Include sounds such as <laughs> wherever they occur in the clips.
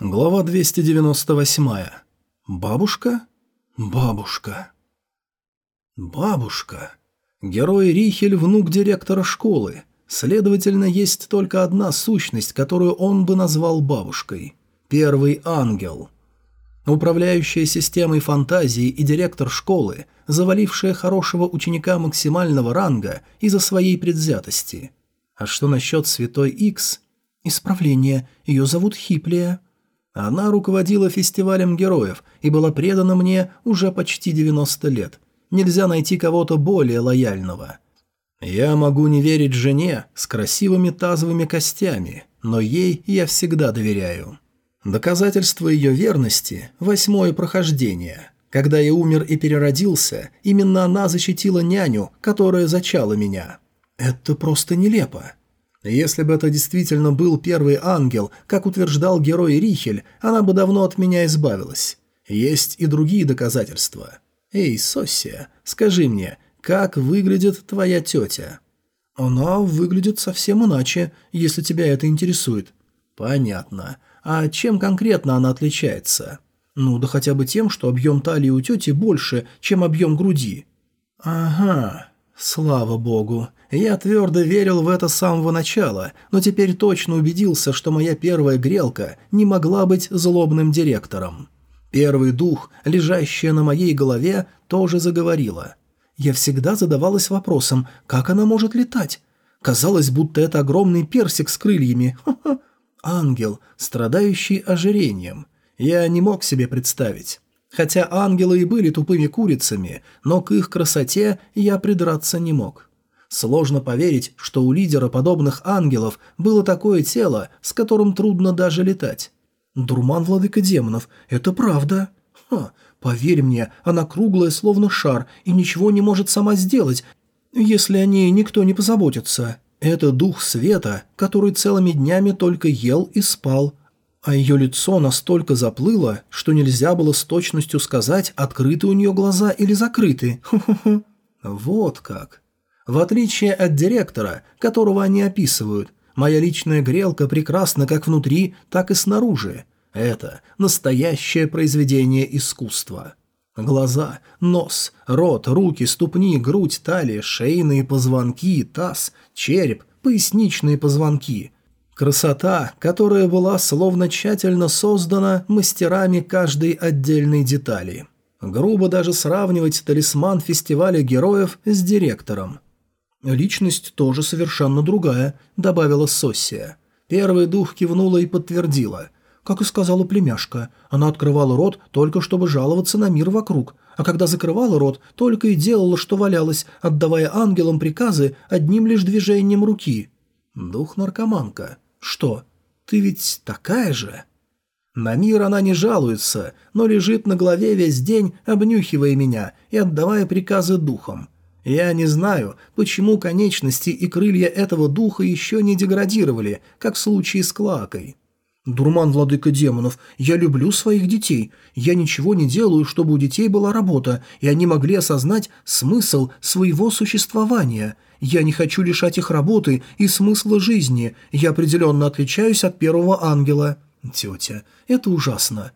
Глава 298. Бабушка? Бабушка. Бабушка. Герой Рихель – внук директора школы. Следовательно, есть только одна сущность, которую он бы назвал бабушкой. Первый ангел. Управляющая системой фантазии и директор школы, завалившая хорошего ученика максимального ранга из-за своей предвзятости. А что насчет Святой Икс? Исправление. Ее зовут Хиплия. Она руководила фестивалем героев и была предана мне уже почти 90 лет. Нельзя найти кого-то более лояльного. Я могу не верить жене с красивыми тазовыми костями, но ей я всегда доверяю. Доказательство ее верности – восьмое прохождение. Когда я умер и переродился, именно она защитила няню, которая зачала меня. Это просто нелепо. Если бы это действительно был первый ангел, как утверждал герой Рихель, она бы давно от меня избавилась. Есть и другие доказательства. Эй, Соссия, скажи мне, как выглядит твоя тетя? Она выглядит совсем иначе, если тебя это интересует. Понятно. А чем конкретно она отличается? Ну, да хотя бы тем, что объем талии у тети больше, чем объем груди. Ага, слава богу. Я твердо верил в это с самого начала, но теперь точно убедился, что моя первая грелка не могла быть злобным директором. Первый дух, лежащая на моей голове, тоже заговорила. Я всегда задавалась вопросом, как она может летать. Казалось, будто это огромный персик с крыльями. Ха-ха. Ангел, страдающий ожирением. Я не мог себе представить. Хотя ангелы и были тупыми курицами, но к их красоте я придраться не мог. Сложно поверить, что у лидера подобных ангелов было такое тело, с которым трудно даже летать. Дурман владыка демонов, это правда. Ха, поверь мне, она круглая, словно шар, и ничего не может сама сделать, если о ней никто не позаботится. Это дух света, который целыми днями только ел и спал. А ее лицо настолько заплыло, что нельзя было с точностью сказать, открыты у нее глаза или закрыты. Ху-ху-ху. Вот как. В отличие от директора, которого они описывают, моя личная грелка прекрасна как внутри, так и снаружи. Это настоящее произведение искусства. Глаза, нос, рот, руки, ступни, грудь, талия, шейные позвонки, таз, череп, поясничные позвонки. Красота, которая была словно тщательно создана мастерами каждой отдельной детали. Грубо даже сравнивать талисман фестиваля героев с директором. «Личность тоже совершенно другая», — добавила Соссия. Первый дух кивнула и подтвердила. Как и сказала племяшка, она открывала рот только чтобы жаловаться на мир вокруг, а когда закрывала рот, только и делала, что валялась, отдавая ангелам приказы одним лишь движением руки. «Дух-наркоманка. Что, ты ведь такая же?» На мир она не жалуется, но лежит на голове весь день, обнюхивая меня и отдавая приказы духам. Я не знаю, почему конечности и крылья этого духа еще не деградировали, как в случае с Клакой. «Дурман, владыка демонов, я люблю своих детей. Я ничего не делаю, чтобы у детей была работа, и они могли осознать смысл своего существования. Я не хочу лишать их работы и смысла жизни. Я определенно отличаюсь от первого ангела». «Тетя, это ужасно.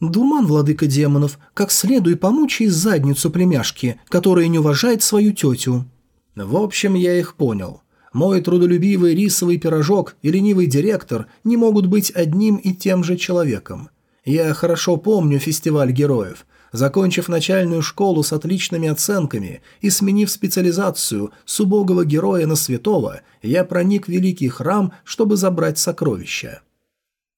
Думан, владыка демонов, как следуй помучай задницу племяшки, которая не уважает свою тетю». В общем, я их понял. Мой трудолюбивый рисовый пирожок и ленивый директор не могут быть одним и тем же человеком. Я хорошо помню фестиваль героев. Закончив начальную школу с отличными оценками и сменив специализацию с убогого героя на святого, я проник в великий храм, чтобы забрать сокровища.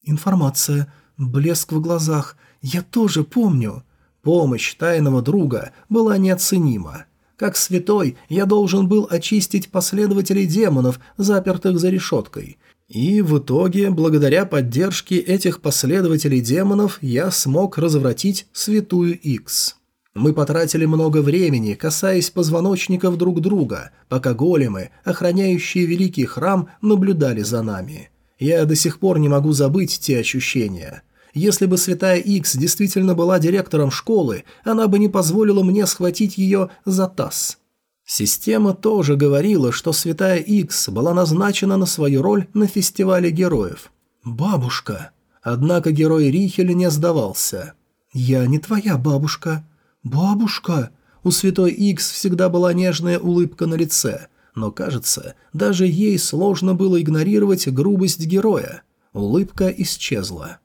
Информация. Блеск в глазах. «Я тоже помню». Помощь тайного друга была неоценима. Как святой, я должен был очистить последователей демонов, запертых за решеткой. И в итоге, благодаря поддержке этих последователей демонов, я смог развратить святую Икс. Мы потратили много времени, касаясь позвоночников друг друга, пока големы, охраняющие великий храм, наблюдали за нами. Я до сих пор не могу забыть те ощущения. Если бы Святая Икс действительно была директором школы, она бы не позволила мне схватить ее за таз. Система тоже говорила, что Святая Икс была назначена на свою роль на фестивале героев. «Бабушка!» Однако герой Рихель не сдавался. «Я не твоя бабушка». «Бабушка?» У святой Икс всегда была нежная улыбка на лице, но, кажется, даже ей сложно было игнорировать грубость героя. Улыбка исчезла.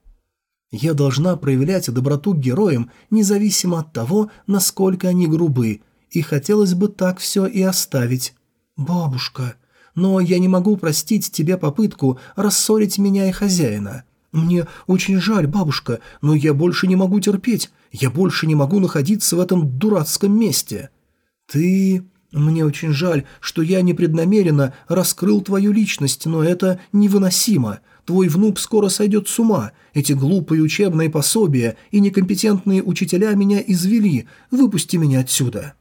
«Я должна проявлять доброту к героям, независимо от того, насколько они грубы, и хотелось бы так все и оставить. Бабушка, но я не могу простить тебе попытку рассорить меня и хозяина. Мне очень жаль, бабушка, но я больше не могу терпеть. Я больше не могу находиться в этом дурацком месте. Ты... Мне очень жаль, что я непреднамеренно раскрыл твою личность, но это невыносимо. Твой внук скоро сойдет с ума. Эти глупые учебные пособия и некомпетентные учителя меня извели. Выпусти меня отсюда».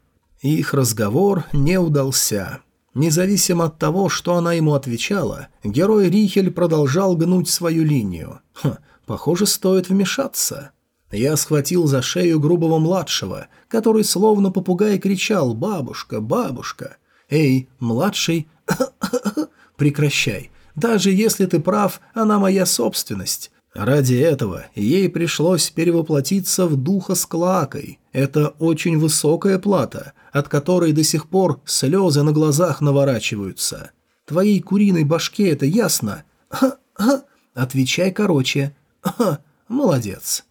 Их разговор не удался. Независимо от того, что она ему отвечала, герой Рихель продолжал гнуть свою линию. Хм, похоже, стоит вмешаться. Я схватил за шею грубого младшего, который словно попугай кричал «Бабушка, бабушка!» «Эй, младший, <coughs> прекращай. Даже если ты прав, она моя собственность. Ради этого ей пришлось перевоплотиться в духа с клакой. Это очень высокая плата, от которой до сих пор слезы на глазах наворачиваются. Твоей куриной башке это ясно? Ха-ха. Отвечай короче. Ха, молодец.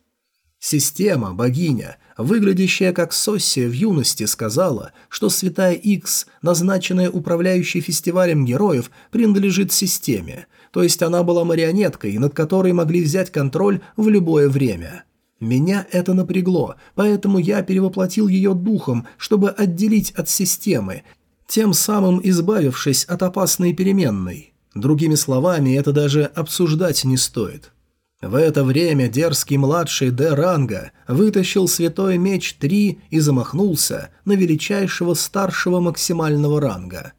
Система, богиня, выглядящая как Соссия в юности, сказала, что Святая Икс, назначенная управляющей фестивалем героев, принадлежит системе, то есть она была марионеткой, над которой могли взять контроль в любое время. Меня это напрягло, поэтому я перевоплотил ее духом, чтобы отделить от системы, тем самым избавившись от опасной переменной. Другими словами, это даже обсуждать не стоит. В это время дерзкий младший Д. Ранга вытащил святой меч 3 и замахнулся на величайшего старшего максимального ранга.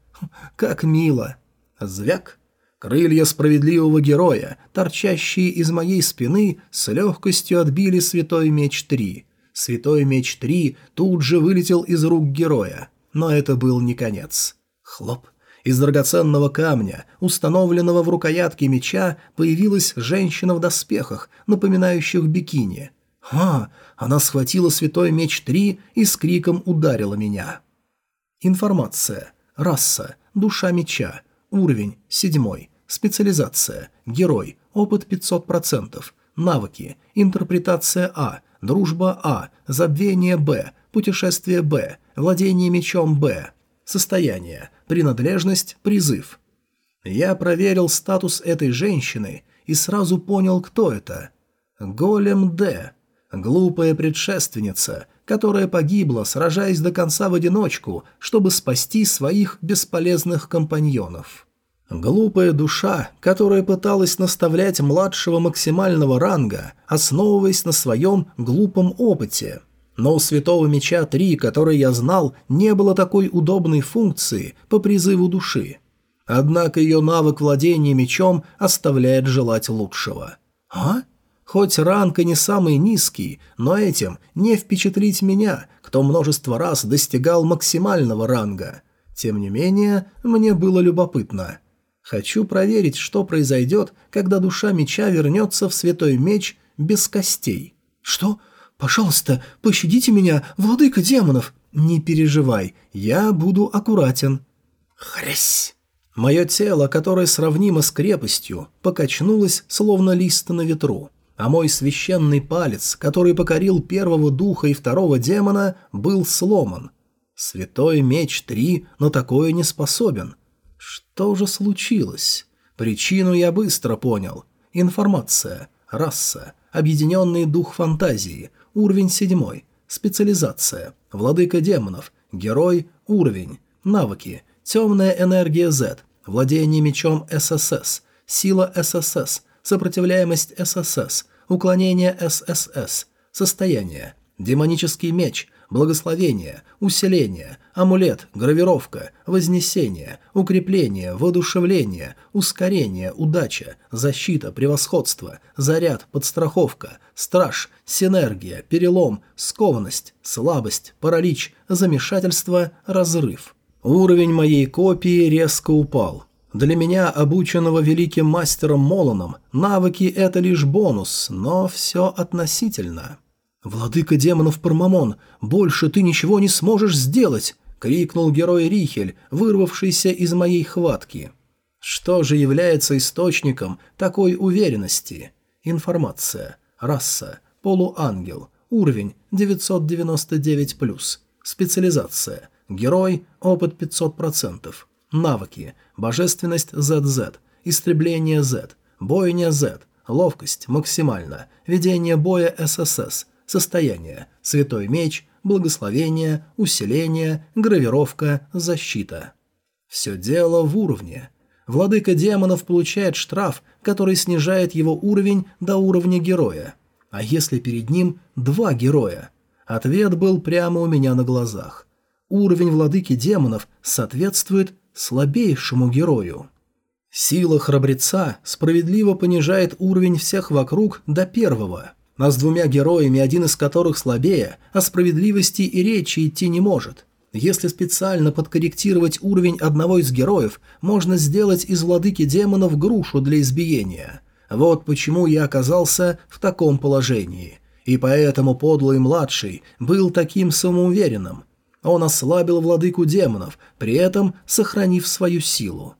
Как мило! Звяк! Крылья справедливого героя, торчащие из моей спины, с легкостью отбили Святой Меч-3. Святой Меч-3 тут же вылетел из рук героя. Но это был не конец. Хлоп. Из драгоценного камня, установленного в рукоятке меча, появилась женщина в доспехах, напоминающих бикини. «А, она схватила Святой Меч-3 и с криком ударила меня». Информация. Раса. Душа меча. Уровень – 7. Специализация – Герой. Опыт 500%. Навыки. Интерпретация А. Дружба А. Забвение Б. Путешествие Б. Владение мечом Б. Состояние. Принадлежность. Призыв. Я проверил статус этой женщины и сразу понял, кто это. Голем Д. Глупая предшественница, которая погибла, сражаясь до конца в одиночку, чтобы спасти своих бесполезных компаньонов. Глупая душа, которая пыталась наставлять младшего максимального ранга, основываясь на своем глупом опыте. Но у Святого Меча 3, который я знал, не было такой удобной функции по призыву души. Однако ее навык владения мечом оставляет желать лучшего. А? Хоть ранг и не самый низкий, но этим не впечатлить меня, кто множество раз достигал максимального ранга. Тем не менее, мне было любопытно. Хочу проверить, что произойдет, когда душа меча вернется в святой меч без костей. Что? Пожалуйста, пощадите меня, владыка демонов. Не переживай, я буду аккуратен. Хрясь! Мое тело, которое сравнимо с крепостью, покачнулось, словно лист на ветру а мой священный палец, который покорил первого духа и второго демона, был сломан. Святой меч три на такое не способен. Что же случилось? Причину я быстро понял. Информация, раса, объединенный дух фантазии, уровень седьмой, специализация, владыка демонов, герой, уровень, навыки, темная энергия Z, владение мечом ССС, сила ССС, сопротивляемость ССС, уклонение ССС, состояние, демонический меч, благословение, усиление, амулет, гравировка, вознесение, укрепление, воодушевление, ускорение, удача, защита, превосходство, заряд, подстраховка, страж, синергия, перелом, скованность, слабость, паралич, замешательство, разрыв. Уровень моей копии резко упал. Для меня, обученного великим мастером Молоном, навыки – это лишь бонус, но все относительно. «Владыка демонов Пармамон, больше ты ничего не сможешь сделать!» — крикнул герой Рихель, вырвавшийся из моей хватки. Что же является источником такой уверенности? Информация. Раса. Полуангел. Уровень 999+. Специализация. Герой. Опыт 500%. Навыки. Божественность ZZ. Истребление Z. Бойня Z. Ловкость максимально. Ведение боя ССС. Состояние. Святой меч. Благословение. Усиление. Гравировка. Защита. Все дело в уровне. Владыка демонов получает штраф, который снижает его уровень до уровня героя. А если перед ним два героя? Ответ был прямо у меня на глазах. Уровень владыки демонов соответствует слабейшему герою. Сила храбреца справедливо понижает уровень всех вокруг до первого, а с двумя героями, один из которых слабее, о справедливости и речи идти не может. Если специально подкорректировать уровень одного из героев, можно сделать из владыки демонов грушу для избиения. Вот почему я оказался в таком положении. И поэтому подлый младший был таким самоуверенным. Он ослабил владыку демонов, при этом сохранив свою силу.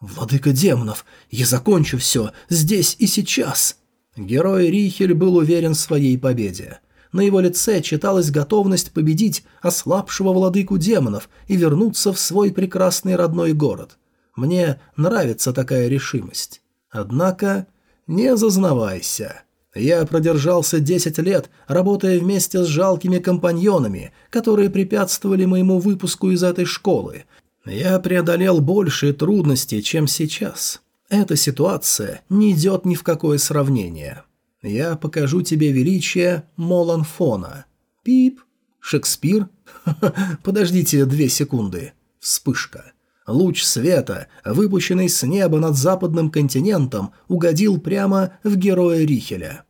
«Владыка демонов, я закончу все здесь и сейчас!» Герой Рихель был уверен в своей победе. На его лице читалась готовность победить ослабшего владыку демонов и вернуться в свой прекрасный родной город. Мне нравится такая решимость. Однако не зазнавайся. Я продержался 10 лет, работая вместе с жалкими компаньонами, которые препятствовали моему выпуску из этой школы. Я преодолел большие трудности, чем сейчас. Эта ситуация не идет ни в какое сравнение. Я покажу тебе величие Моланфона. Пип. Шекспир? <laughs> Подождите две секунды. Вспышка. Луч света, выпущенный с неба над западным континентом, угодил прямо в героя Рихеля.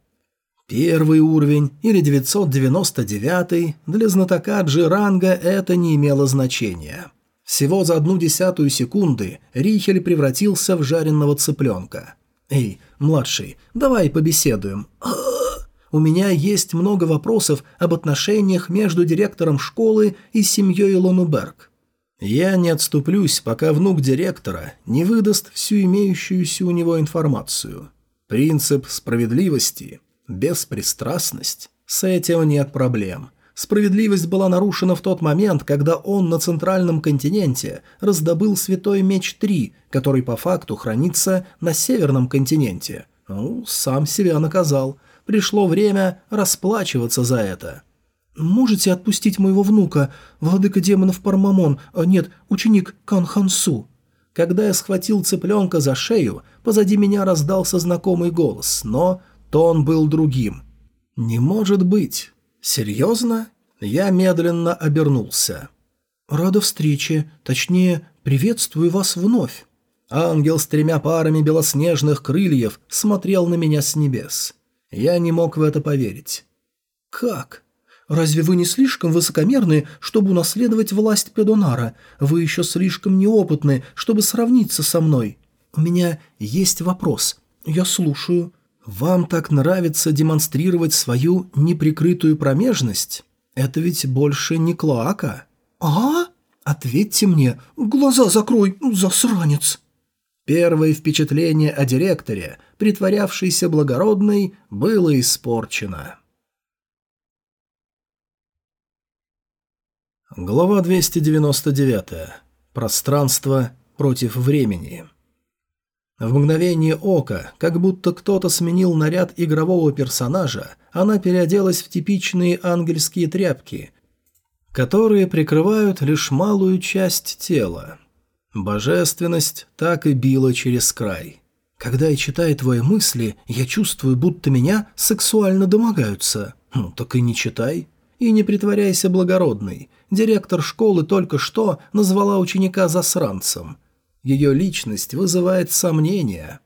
Первый уровень или 999 для знатока Джиранга это не имело значения. Всего за одну десятую секунды Рихель превратился в жареного цыпленка. «Эй, младший, давай побеседуем. У меня есть много вопросов об отношениях между директором школы и семьей Лонуберг. Я не отступлюсь, пока внук директора не выдаст всю имеющуюся у него информацию. Принцип справедливости, беспристрастность – с этим нет проблем». Справедливость была нарушена в тот момент, когда он на центральном континенте раздобыл Святой Меч-3, который по факту хранится на северном континенте. Ну, сам себя наказал. Пришло время расплачиваться за это. «Можете отпустить моего внука, владыка демонов Пармамон, а нет, ученик Канхансу?» Когда я схватил цыпленка за шею, позади меня раздался знакомый голос, но тон был другим. «Не может быть!» «Серьезно?» Я медленно обернулся. «Рада встрече, точнее, приветствую вас вновь». Ангел с тремя парами белоснежных крыльев смотрел на меня с небес. Я не мог в это поверить. «Как? Разве вы не слишком высокомерны, чтобы унаследовать власть Педонара? Вы еще слишком неопытны, чтобы сравниться со мной. У меня есть вопрос. Я слушаю». «Вам так нравится демонстрировать свою неприкрытую промежность? Это ведь больше не клоака». «А? Ответьте мне, глаза закрой, засранец!» Первое впечатление о директоре, притворявшейся благородной, было испорчено. Глава 299. Пространство против времени. В мгновение ока, как будто кто-то сменил наряд игрового персонажа, она переоделась в типичные ангельские тряпки, которые прикрывают лишь малую часть тела. Божественность так и била через край. Когда я читаю твои мысли, я чувствую, будто меня сексуально домогаются. Ну, так и не читай. И не притворяйся благородной. Директор школы только что назвала ученика засранцем – ее личность вызывает сомнения.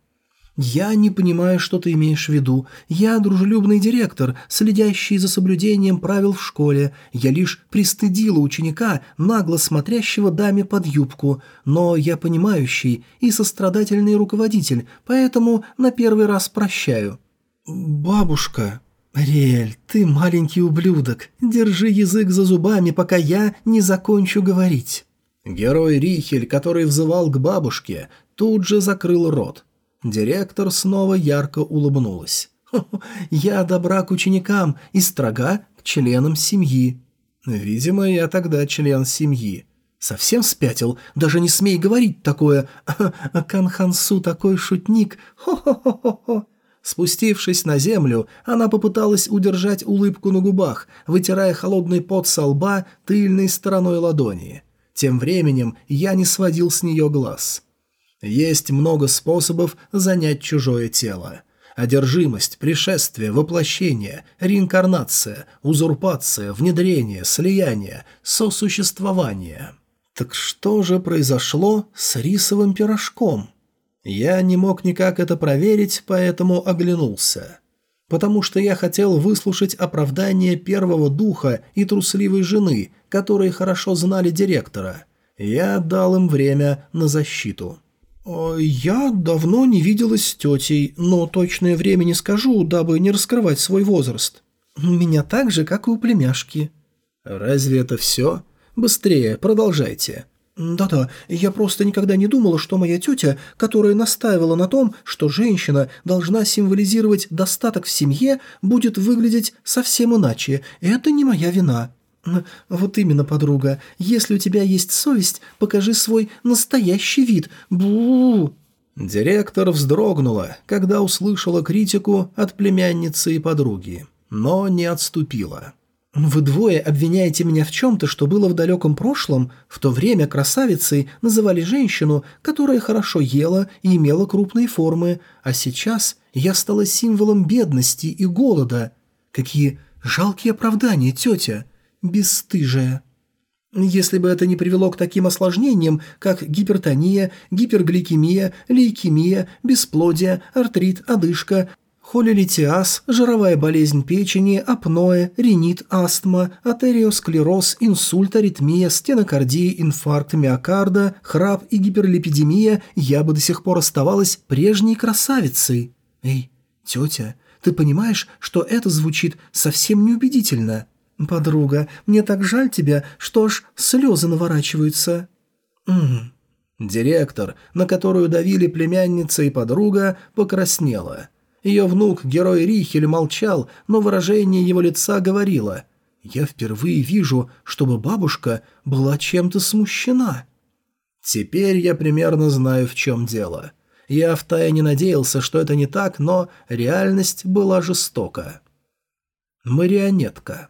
«Я не понимаю, что ты имеешь в виду. Я дружелюбный директор, следящий за соблюдением правил в школе. Я лишь пристыдила ученика, нагло смотрящего даме под юбку. Но я понимающий и сострадательный руководитель, поэтому на первый раз прощаю». «Бабушка...» «Риэль, ты маленький ублюдок. Держи язык за зубами, пока я не закончу говорить». Герой Рихель, который взывал к бабушке, тут же закрыл рот. Директор снова ярко улыбнулась. «Я добра к ученикам и строга к членам семьи». «Видимо, я тогда член семьи». «Совсем спятил? Даже не смей говорить такое! <laughs> Канхансу такой шутник! Хо-хо-хо-хо!» Спустившись на землю, она попыталась удержать улыбку на губах, вытирая холодный пот со лба тыльной стороной ладони. Тем временем я не сводил с нее глаз. Есть много способов занять чужое тело. Одержимость, пришествие, воплощение, реинкарнация, узурпация, внедрение, слияние, сосуществование. Так что же произошло с рисовым пирожком? Я не мог никак это проверить, поэтому оглянулся. Потому что я хотел выслушать оправдание первого духа и трусливой жены, которые хорошо знали директора. Я дал им время на защиту. «Я давно не виделась с тетей, но точное время не скажу, дабы не раскрывать свой возраст. Меня так же, как и у племяшки». «Разве это все? Быстрее, продолжайте». «Да-да, я просто никогда не думала, что моя тетя, которая настаивала на том, что женщина должна символизировать достаток в семье, будет выглядеть совсем иначе. Это не моя вина». «Вот именно, подруга. Если у тебя есть совесть, покажи свой настоящий вид. бу Директор вздрогнула, когда услышала критику от племянницы и подруги, но не отступила. «Вы двое обвиняете меня в чем-то, что было в далеком прошлом. В то время красавицей называли женщину, которая хорошо ела и имела крупные формы, а сейчас я стала символом бедности и голода. Какие жалкие оправдания, тетя!» бесстыжая. Если бы это не привело к таким осложнениям, как гипертония, гипергликемия, лейкемия, бесплодие, артрит, одышка, холелитиаз, жировая болезнь печени, апноэ, ринит, астма, атериосклероз, инсульт, аритмия, стенокардия, инфаркт миокарда, храп и гиперлипидемия, я бы до сих пор оставалась прежней красавицей. Эй, тетя, ты понимаешь, что это звучит совсем неубедительно?» «Подруга, мне так жаль тебя, что аж слезы наворачиваются». «Угу». Директор, на которую давили племянница и подруга, покраснела. Ее внук, герой Рихель, молчал, но выражение его лица говорило «Я впервые вижу, чтобы бабушка была чем-то смущена». Теперь я примерно знаю, в чем дело. Я втайне надеялся, что это не так, но реальность была жестока. Марионетка.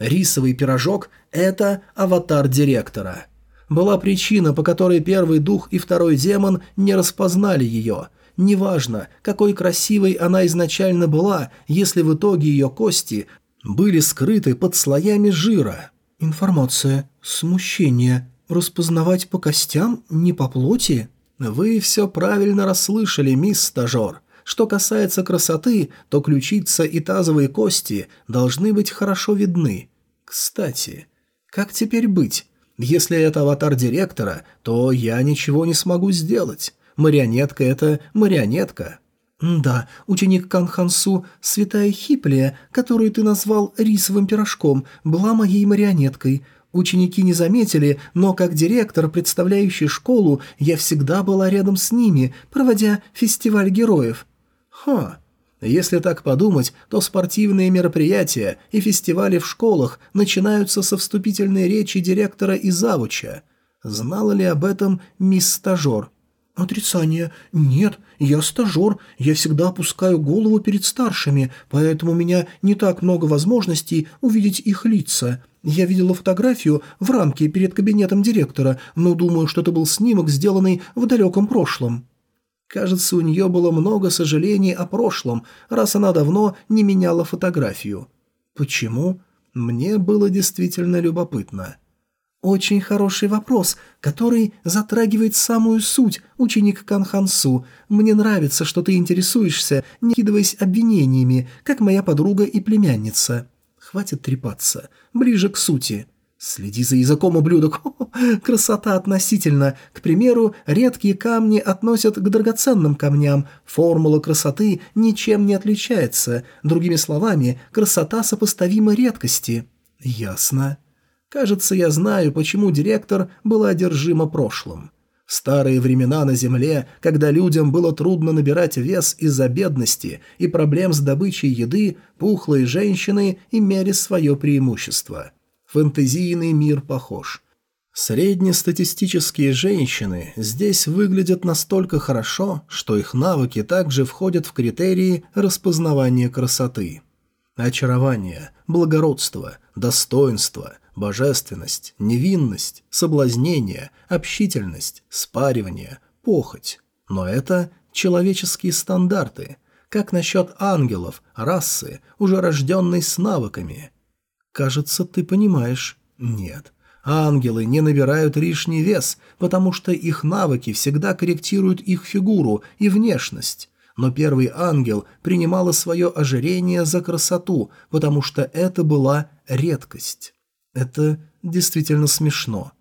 Рисовый пирожок – это аватар директора. Была причина, по которой первый дух и второй демон не распознали ее. Неважно, какой красивой она изначально была, если в итоге ее кости были скрыты под слоями жира. Информация, смущение, распознавать по костям, не по плоти? Вы все правильно расслышали, мисс стажер. Что касается красоты, то ключица и тазовые кости должны быть хорошо видны. Кстати, как теперь быть? Если это аватар директора, то я ничего не смогу сделать. Марионетка — это марионетка. Да, ученик Канхансу, святая Хиплия, которую ты назвал рисовым пирожком, была моей марионеткой. Ученики не заметили, но как директор, представляющий школу, я всегда была рядом с ними, проводя фестиваль героев. Ха, если так подумать, то спортивные мероприятия и фестивали в школах начинаются со вступительной речи директора и завуча. Знала ли об этом мисс Стажер? «Отрицание. Нет, я стажер, я всегда опускаю голову перед старшими, поэтому у меня не так много возможностей увидеть их лица. Я видела фотографию в рамке перед кабинетом директора, но думаю, что это был снимок, сделанный в далеком прошлом». Кажется, у нее было много сожалений о прошлом, раз она давно не меняла фотографию. Почему? Мне было действительно любопытно. «Очень хороший вопрос, который затрагивает самую суть, ученик Канхансу. Мне нравится, что ты интересуешься, не кидываясь обвинениями, как моя подруга и племянница. Хватит трепаться. Ближе к сути». «Следи за языком, ублюдок! <laughs> красота относительно. К примеру, редкие камни относят к драгоценным камням. Формула красоты ничем не отличается. Другими словами, красота сопоставима редкости». «Ясно». Кажется, я знаю, почему директор была одержима прошлым. В старые времена на Земле, когда людям было трудно набирать вес из-за бедности и проблем с добычей еды, пухлые женщины имели свое преимущество. Фэнтезийный мир похож. Среднестатистические женщины здесь выглядят настолько хорошо, что их навыки также входят в критерии распознавания красоты. Очарование, благородство, достоинство – божественность, невинность, соблазнение, общительность, спаривание, похоть. Но это человеческие стандарты. Как насчет ангелов, расы, уже рожденной с навыками? Кажется, ты понимаешь. Нет. Ангелы не набирают лишний вес, потому что их навыки всегда корректируют их фигуру и внешность. Но первый ангел принимала свое ожирение за красоту, потому что это была редкость. Это действительно смешно.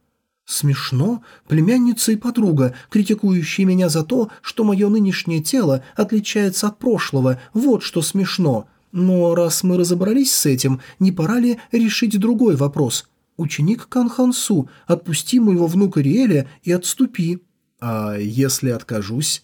Смешно? Племянница и подруга, критикующие меня за то, что мое нынешнее тело отличается от прошлого, вот что смешно. Но раз мы разобрались с этим, не пора ли решить другой вопрос? Ученик Канхансу, отпусти моего внука Риэля и отступи. А если откажусь?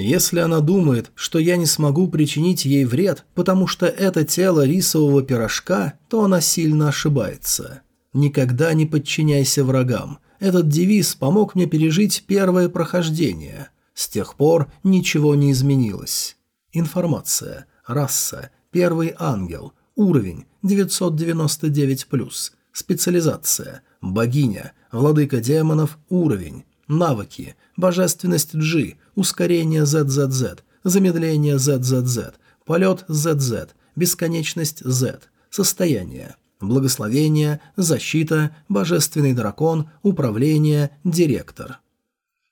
Если она думает, что я не смогу причинить ей вред, потому что это тело рисового пирожка, то она сильно ошибается. Никогда не подчиняйся врагам. Этот девиз помог мне пережить первое прохождение. С тех пор ничего не изменилось. Информация. Раса. Первый ангел. Уровень 999+. Специализация. Богиня. Владыка демонов. Уровень. Навыки. Божественность G ускорение ZZZ, замедление ZZZ, полет ZZ, бесконечность Z, состояние, благословение, защита, божественный дракон, управление, директор.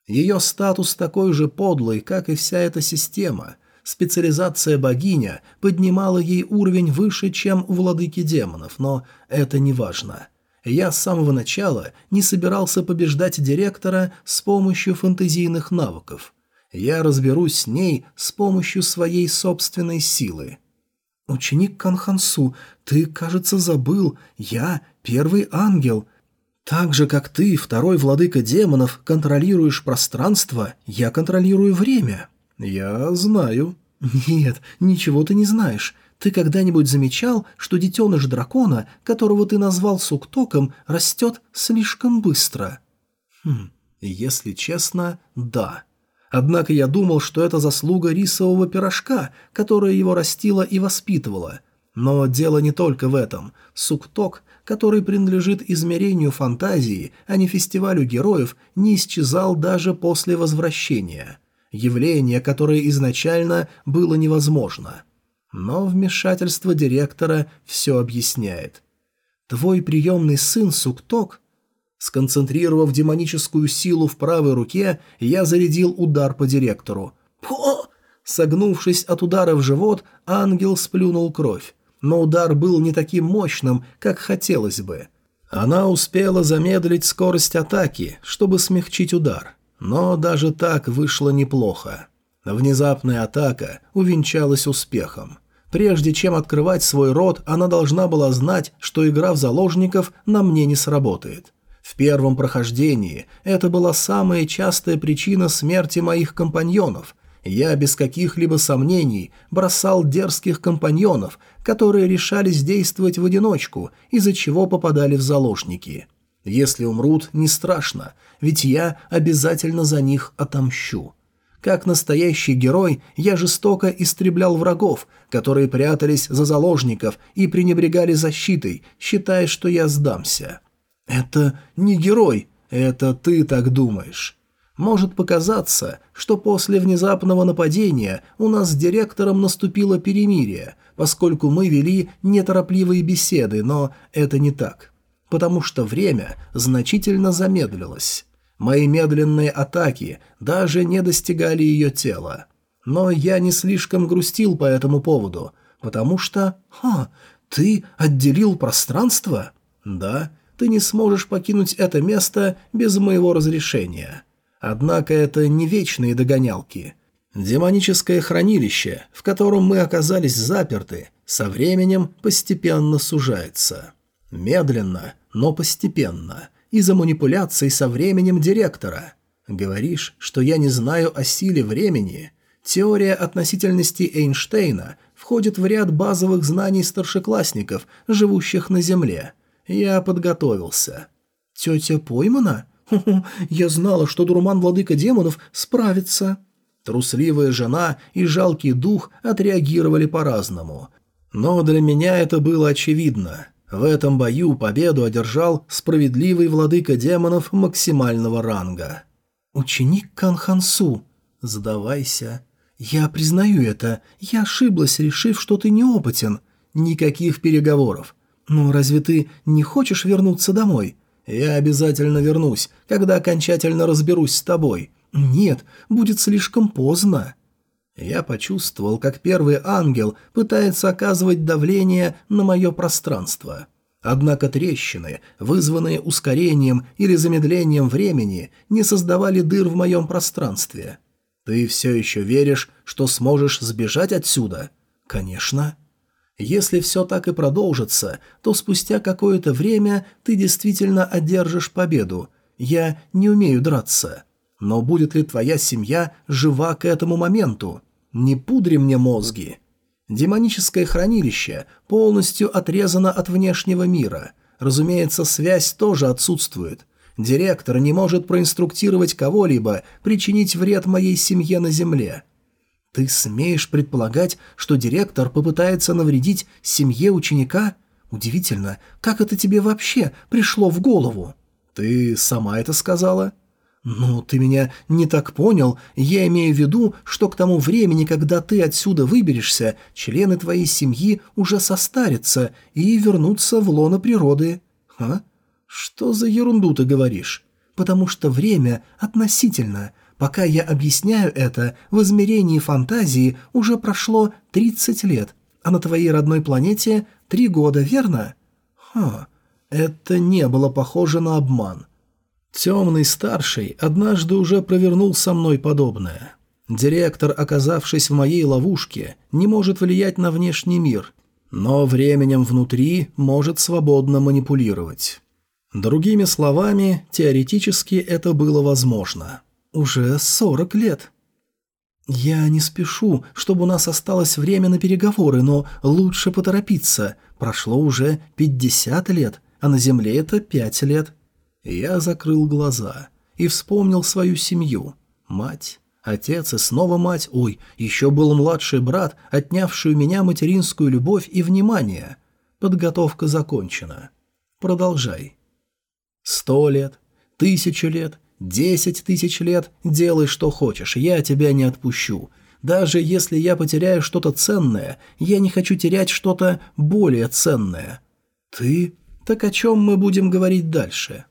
Ее статус такой же подлый, как и вся эта система. Специализация богиня поднимала ей уровень выше, чем у владыки демонов, но это не важно. Я с самого начала не собирался побеждать директора с помощью фантазийных навыков я разберусь с ней с помощью своей собственной силы. «Ученик Канхансу, ты, кажется, забыл, я первый ангел. Так же, как ты, второй владыка демонов, контролируешь пространство, я контролирую время». «Я знаю». «Нет, ничего ты не знаешь. Ты когда-нибудь замечал, что детеныш дракона, которого ты назвал Суктоком, растет слишком быстро?» «Хм, если честно, да». Однако я думал, что это заслуга рисового пирожка, которая его растила и воспитывала. Но дело не только в этом. Сукток, который принадлежит измерению фантазии, а не фестивалю героев, не исчезал даже после возвращения. Явление, которое изначально было невозможно. Но вмешательство директора все объясняет. Твой приемный сын Сукток Сконцентрировав демоническую силу в правой руке, я зарядил удар по директору. «По!» Согнувшись от удара в живот, ангел сплюнул кровь. Но удар был не таким мощным, как хотелось бы. Она успела замедлить скорость атаки, чтобы смягчить удар. Но даже так вышло неплохо. Внезапная атака увенчалась успехом. Прежде чем открывать свой рот, она должна была знать, что игра в заложников на мне не сработает. В первом прохождении это была самая частая причина смерти моих компаньонов. Я без каких-либо сомнений бросал дерзких компаньонов, которые решались действовать в одиночку, из-за чего попадали в заложники. Если умрут, не страшно, ведь я обязательно за них отомщу. Как настоящий герой, я жестоко истреблял врагов, которые прятались за заложников и пренебрегали защитой, считая, что я сдамся. «Это не герой, это ты так думаешь». Может показаться, что после внезапного нападения у нас с директором наступило перемирие, поскольку мы вели неторопливые беседы, но это не так. потому что время значительно замедлилось. Мои медленные атаки даже не достигали ее тела. Но я не слишком грустил по этому поводу, потому что... «Ха, ты отделил пространство?» «Да, ты не сможешь покинуть это место без моего разрешения. Однако это не вечные догонялки. Демоническое хранилище, в котором мы оказались заперты, со временем постепенно сужается. Медленно, но постепенно, из-за манипуляций со временем директора. Говоришь, что я не знаю о силе времени? Теория относительности Эйнштейна входит в ряд базовых знаний старшеклассников, живущих на Земле. Я подготовился. Тетя поймана? Ху -ху, я знала, что дурман владыка демонов справится. Трусливая жена и жалкий дух отреагировали по-разному. Но для меня это было очевидно. В этом бою победу одержал справедливый владыка демонов максимального ранга. «Ученик Канхансу, сдавайся. Я признаю это. Я ошиблась, решив, что ты неопытен. Никаких переговоров. Но разве ты не хочешь вернуться домой? Я обязательно вернусь, когда окончательно разберусь с тобой. Нет, будет слишком поздно». Я почувствовал, как первый ангел пытается оказывать давление на мое пространство. Однако трещины, вызванные ускорением или замедлением времени, не создавали дыр в моем пространстве. Ты все еще веришь, что сможешь сбежать отсюда? Конечно. Если все так и продолжится, то спустя какое-то время ты действительно одержишь победу. Я не умею драться. Но будет ли твоя семья жива к этому моменту? Не пудри мне мозги. Демоническое хранилище полностью отрезано от внешнего мира. Разумеется, связь тоже отсутствует. Директор не может проинструктировать кого-либо причинить вред моей семье на земле. Ты смеешь предполагать, что директор попытается навредить семье ученика? Удивительно, как это тебе вообще пришло в голову? Ты сама это сказала?» «Ну, ты меня не так понял. Я имею в виду, что к тому времени, когда ты отсюда выберешься, члены твоей семьи уже состарятся и вернутся в лоно природы». «А? Что за ерунду ты говоришь?» «Потому что время относительно. Пока я объясняю это, в измерении фантазии уже прошло 30 лет, а на твоей родной планете три года, верно?» «Ха, это не было похоже на обман». Темный старший однажды уже провернул со мной подобное. Директор, оказавшись в моей ловушке, не может влиять на внешний мир, но временем внутри может свободно манипулировать. Другими словами, теоретически это было возможно. Уже 40 лет. Я не спешу, чтобы у нас осталось время на переговоры, но лучше поторопиться. Прошло уже 50 лет, а на Земле это 5 лет. Я закрыл глаза и вспомнил свою семью. Мать, отец и снова мать, ой, еще был младший брат, отнявший у меня материнскую любовь и внимание. Подготовка закончена. Продолжай. Сто лет, тысячу лет, десять тысяч лет, делай что хочешь, я тебя не отпущу. Даже если я потеряю что-то ценное, я не хочу терять что-то более ценное. Ты? Так о чем мы будем говорить дальше?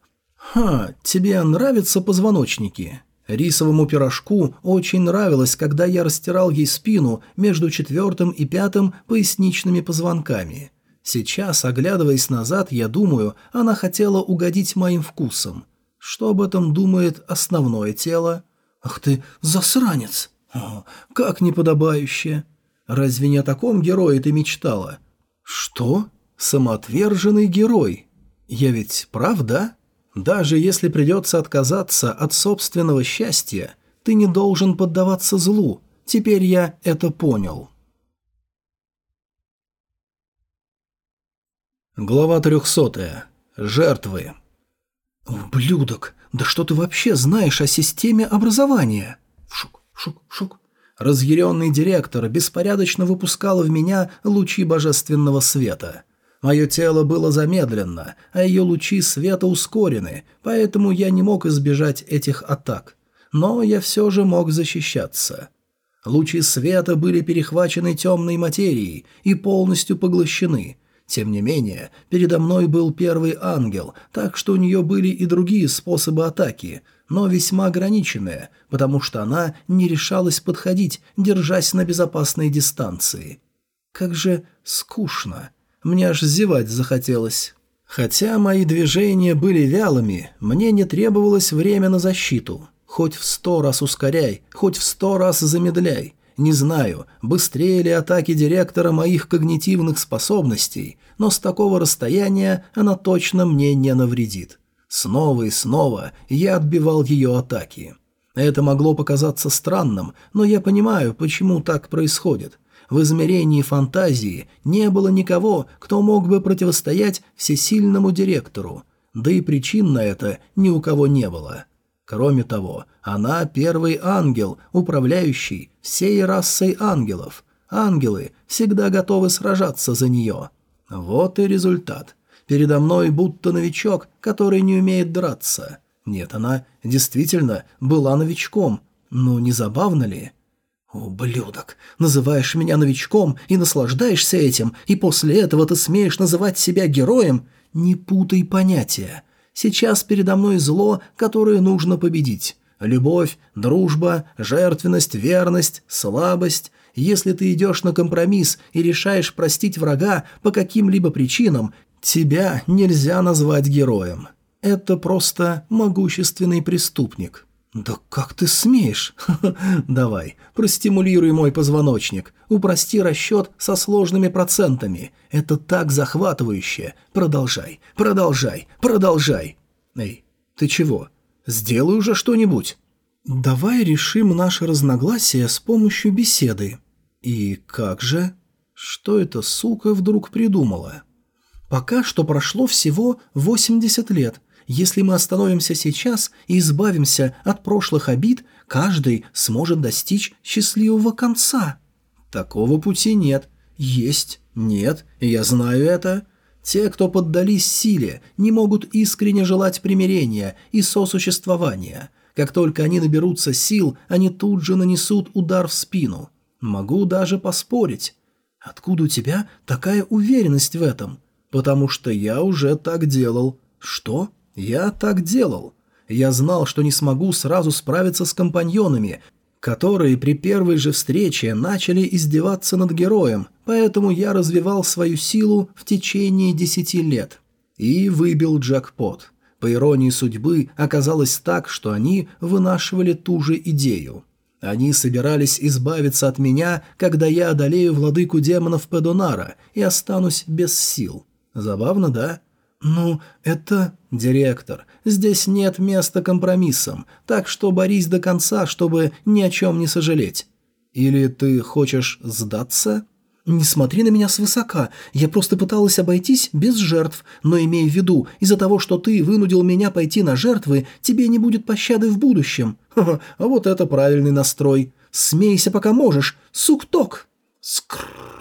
«Ха, тебе нравятся позвоночники?» Рисовому пирожку очень нравилось, когда я растирал ей спину между четвертым и пятым поясничными позвонками. Сейчас, оглядываясь назад, я думаю, она хотела угодить моим вкусом. Что об этом думает основное тело? «Ах ты, засранец!» О, «Как неподобающе!» «Разве не о таком герое ты мечтала?» «Что? Самоотверженный герой? Я ведь прав, да?» Даже если придется отказаться от собственного счастья, ты не должен поддаваться злу. Теперь я это понял. Глава 300. Жертвы. «Ублюдок! Да что ты вообще знаешь о системе образования?» Шук, шук, шук. Разъяренный директор беспорядочно выпускал в меня лучи божественного света – Мое тело было замедленно, а ее лучи света ускорены, поэтому я не мог избежать этих атак. Но я все же мог защищаться. Лучи света были перехвачены темной материей и полностью поглощены. Тем не менее, передо мной был первый ангел, так что у нее были и другие способы атаки, но весьма ограниченные, потому что она не решалась подходить, держась на безопасной дистанции. Как же скучно. Мне аж зевать захотелось. Хотя мои движения были вялыми, мне не требовалось время на защиту. Хоть в сто раз ускоряй, хоть в сто раз замедляй. Не знаю, быстрее ли атаки директора моих когнитивных способностей, но с такого расстояния она точно мне не навредит. Снова и снова я отбивал ее атаки. Это могло показаться странным, но я понимаю, почему так происходит. В измерении фантазии не было никого, кто мог бы противостоять всесильному директору, да и причин на это ни у кого не было. Кроме того, она первый ангел, управляющий всей расой ангелов. Ангелы всегда готовы сражаться за нее. Вот и результат. Передо мной будто новичок, который не умеет драться. Нет, она действительно была новичком. Ну, не забавно ли? «Ублюдок, называешь меня новичком и наслаждаешься этим, и после этого ты смеешь называть себя героем? Не путай понятия. Сейчас передо мной зло, которое нужно победить. Любовь, дружба, жертвенность, верность, слабость. Если ты идешь на компромисс и решаешь простить врага по каким-либо причинам, тебя нельзя назвать героем. Это просто могущественный преступник. «Да как ты смеешь? <laughs> Давай, простимулируй мой позвоночник, упрости расчет со сложными процентами. Это так захватывающе. Продолжай, продолжай, продолжай!» «Эй, ты чего? Сделай уже что-нибудь!» «Давай решим наши разногласия с помощью беседы». «И как же?» Что эта сука вдруг придумала? «Пока что прошло всего 80 лет, если мы остановимся сейчас и избавимся от прошлых обид, каждый сможет достичь счастливого конца. Такого пути нет. Есть. Нет. Я знаю это. Те, кто поддались силе, не могут искренне желать примирения и сосуществования. Как только они наберутся сил, они тут же нанесут удар в спину. Могу даже поспорить. Откуда у тебя такая уверенность в этом? Потому что я уже так делал. Что? Я так делал. Я знал, что не смогу сразу справиться с компаньонами, которые при первой же встрече начали издеваться над героем, поэтому я развивал свою силу в течение десяти лет. И выбил джекпот. По иронии судьбы, оказалось так, что они вынашивали ту же идею. Они собирались избавиться от меня, когда я одолею владыку демонов Педонара и останусь без сил. Забавно, да? «Ну, это...» «Директор, здесь нет места компромиссам, так что борись до конца, чтобы ни о чем не сожалеть. Или ты хочешь сдаться?» «Не смотри на меня свысока, я просто пыталась обойтись без жертв, но имей в виду, из-за того, что ты вынудил меня пойти на жертвы, тебе не будет пощады в будущем». «Ха-ха, а вот это правильный настрой. Смейся, пока можешь, сук-ток!» Скрррр.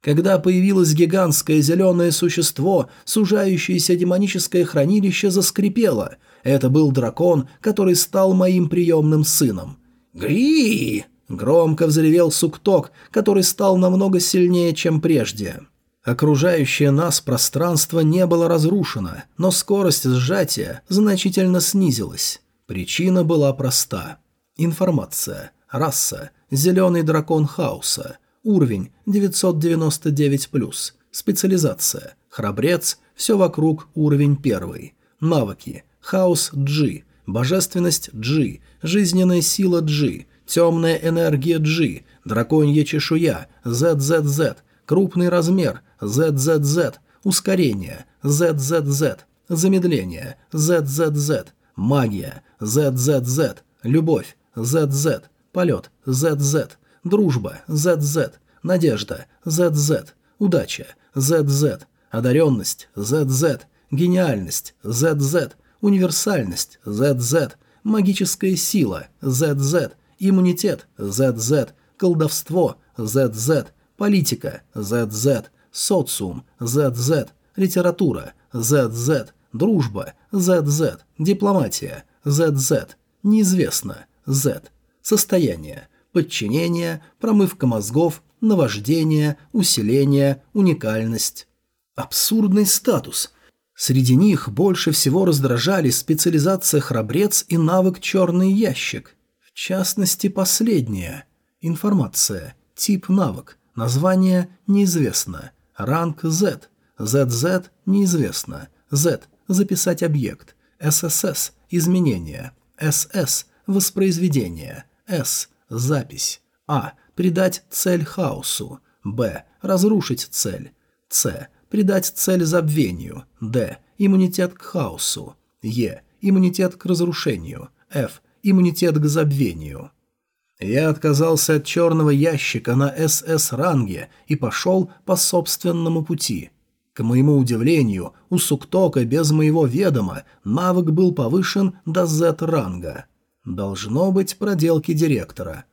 Когда появилось гигантское зеленое существо, сужающееся демоническое хранилище заскрипело. Это был дракон, который стал моим приемным сыном. «Гри!» — громко взревел сукток, который стал намного сильнее, чем прежде. Окружающее нас пространство не было разрушено, но скорость сжатия значительно снизилась. Причина была проста. Информация. Раса. Зеленый дракон хаоса. Уровень 999+. Специализация. Храбрец. Все вокруг. Уровень 1. Навыки. Хаос G. Божественность G. Жизненная сила G. Темная энергия G. Драконья чешуя. ZZZ. Крупный размер. ZZZ. Ускорение. ZZZ. Замедление. ZZZ. Магия. ZZZ. Любовь. ZZ. Полет. ZZ. Дружба – ZZ. Надежда – ZZ. Удача – ZZ. Одаренность – ZZ. Гениальность – ZZ. Универсальность – ZZ. Магическая сила – ZZ. Иммунитет – ZZ. Колдовство – ZZ. Политика – ZZ. Социум – ZZ. Литература – ZZ. Дружба – ZZ. Дипломатия – ZZ. Неизвестно – Z. Состояние – подчинение, промывка мозгов, наваждение, усиление, уникальность. Абсурдный статус. Среди них больше всего раздражали специализация «Храбрец» и навык «Черный ящик». В частности, последняя. Информация. Тип навык. Название неизвестно. Ранг Z. ZZ неизвестно. Z – записать объект. SSS – изменение. SS – воспроизведение. S – запись. А – придать цель хаосу. Б – разрушить цель. С – придать цель забвению. Д – иммунитет к хаосу. Е – иммунитет к разрушению. F – иммунитет к забвению. Я отказался от черного ящика на СС-ранге и пошел по собственному пути. К моему удивлению, у Суктока без моего ведома навык был повышен до Z-ранга. Должно быть проделки директора.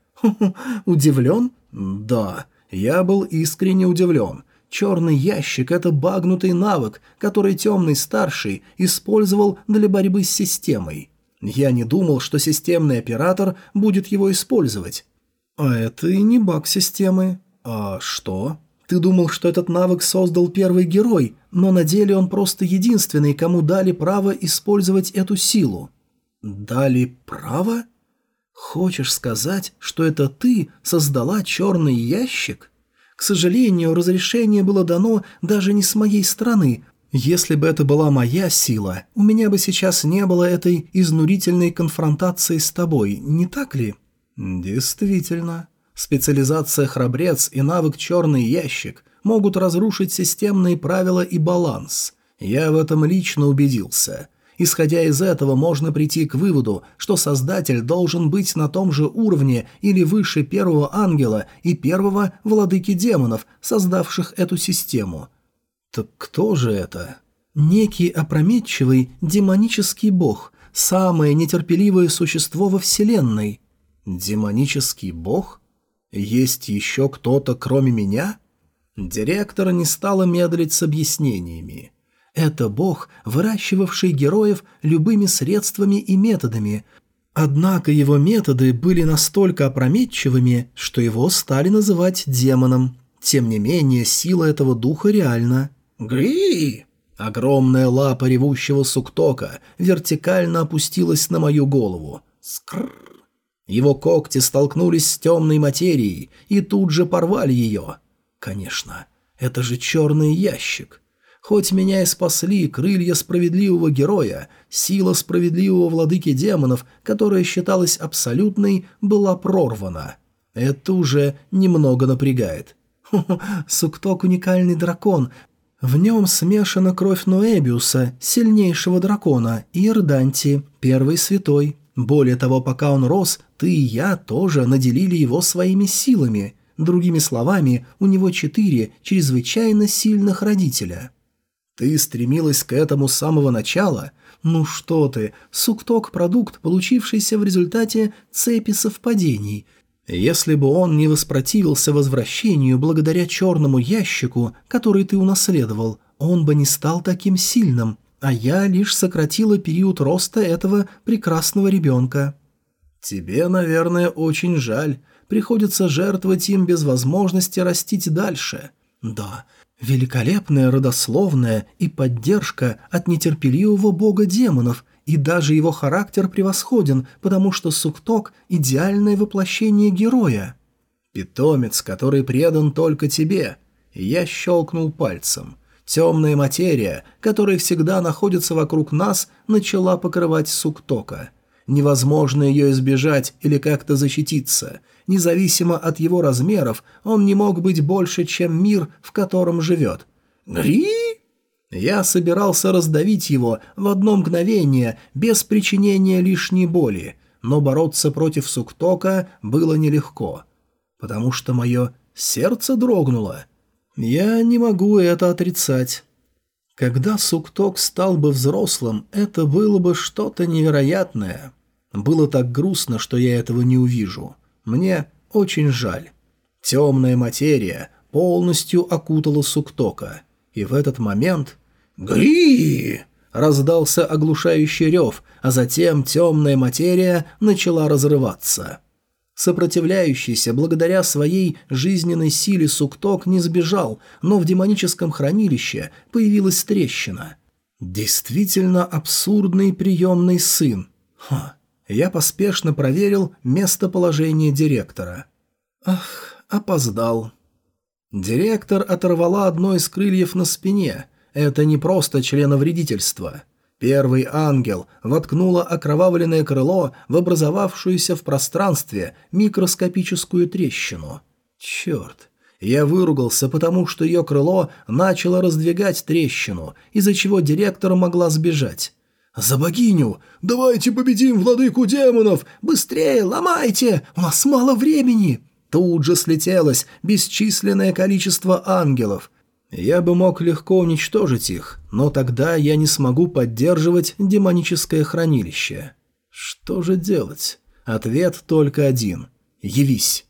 удивлен? Да, я был искренне удивлен. Черный ящик – это багнутый навык, который темный старший использовал для борьбы с системой. Я не думал, что системный оператор будет его использовать. А это и не баг системы. А что? Ты думал, что этот навык создал первый герой, но на деле он просто единственный, кому дали право использовать эту силу. Дали право? Хочешь сказать, что это ты создала черный ящик? К сожалению, разрешение было дано даже не с моей стороны, если бы это была моя сила, у меня бы сейчас не было этой изнурительной конфронтации с тобой, не так ли? Действительно. Специализация «Храбрец» и навык «Черный ящик» могут разрушить системные правила и баланс. Я в этом лично убедился. Исходя из этого, можно прийти к выводу, что Создатель должен быть на том же уровне или выше первого ангела и первого владыки демонов, создавших эту систему – так кто же это? Некий опрометчивый демонический бог, самое нетерпеливое существо во Вселенной. Демонический бог? Есть еще кто-то, кроме меня? Директор не стала медлить с объяснениями. Это бог, выращивавший героев любыми средствами и методами, Однако его методы были настолько опрометчивыми, что его стали называть демоном. Тем не менее, сила этого духа реальна. «Гри!» Огромная лапа ревущего суктока вертикально опустилась на мою голову. Скррр. Его когти столкнулись с темной материей и тут же порвали ее. Конечно, это же черный ящик. Хоть меня и спасли крылья справедливого героя, сила справедливого владыки демонов, которая считалась абсолютной, была прорвана. Это уже немного напрягает. Сукток — уникальный дракон, в нем смешана кровь Ноэбиуса, сильнейшего дракона, и Ирданти, первый святой. Более того, пока он рос, ты и я тоже наделили его своими силами. Другими словами, у него четыре чрезвычайно сильных родителя. Ты стремилась к этому с самого начала? Ну что ты, сукток – продукт, получившийся в результате цепи совпадений – если бы он не воспротивился возвращению благодаря черному ящику, который ты унаследовал, он бы не стал таким сильным, а я лишь сократила период роста этого прекрасного ребенка. Тебе, наверное, очень жаль. Приходится жертвовать им без возможности растить дальше. Да, великолепная родословная и поддержка от нетерпеливого бога демонов – и даже его характер превосходен, потому что Сукток – идеальное воплощение героя. Питомец, который предан только тебе. Я щелкнул пальцем. Темная материя, которая всегда находится вокруг нас, начала покрывать Суктока. Невозможно ее избежать или как-то защититься. Независимо от его размеров, он не мог быть больше, чем мир, в котором живет. «Гри!» Я собирался раздавить его в одно мгновение, без причинения лишней боли, но бороться против Суктока было нелегко, потому что мое сердце дрогнуло. Я не могу это отрицать. Когда Сукток стал бы взрослым, это было бы что-то невероятное. Было так грустно, что я этого не увижу. Мне очень жаль. Темная материя полностью окутала Суктока, и в этот момент «Гри!» Раздался оглушающий рев, а затем темная материя начала разрываться. Сопротивляющийся благодаря своей жизненной силе Сукток не сбежал, но в демоническом хранилище появилась трещина. Действительно абсурдный приемный сын. Ха. Я поспешно проверил местоположение директора. Ах, опоздал. Директор оторвала одно из крыльев на спине. Это не просто членовредительство. Первый ангел воткнула окровавленное крыло в образовавшуюся в пространстве микроскопическую трещину. Черт. Я выругался, потому что ее крыло начало раздвигать трещину, из-за чего директор могла сбежать. «За богиню! Давайте победим владыку демонов! Быстрее, ломайте! У нас мало времени!» Тут же слетелось бесчисленное количество ангелов. Я бы мог легко уничтожить их, но тогда я не смогу поддерживать демоническое хранилище. Что же делать? Ответ только один. Явись.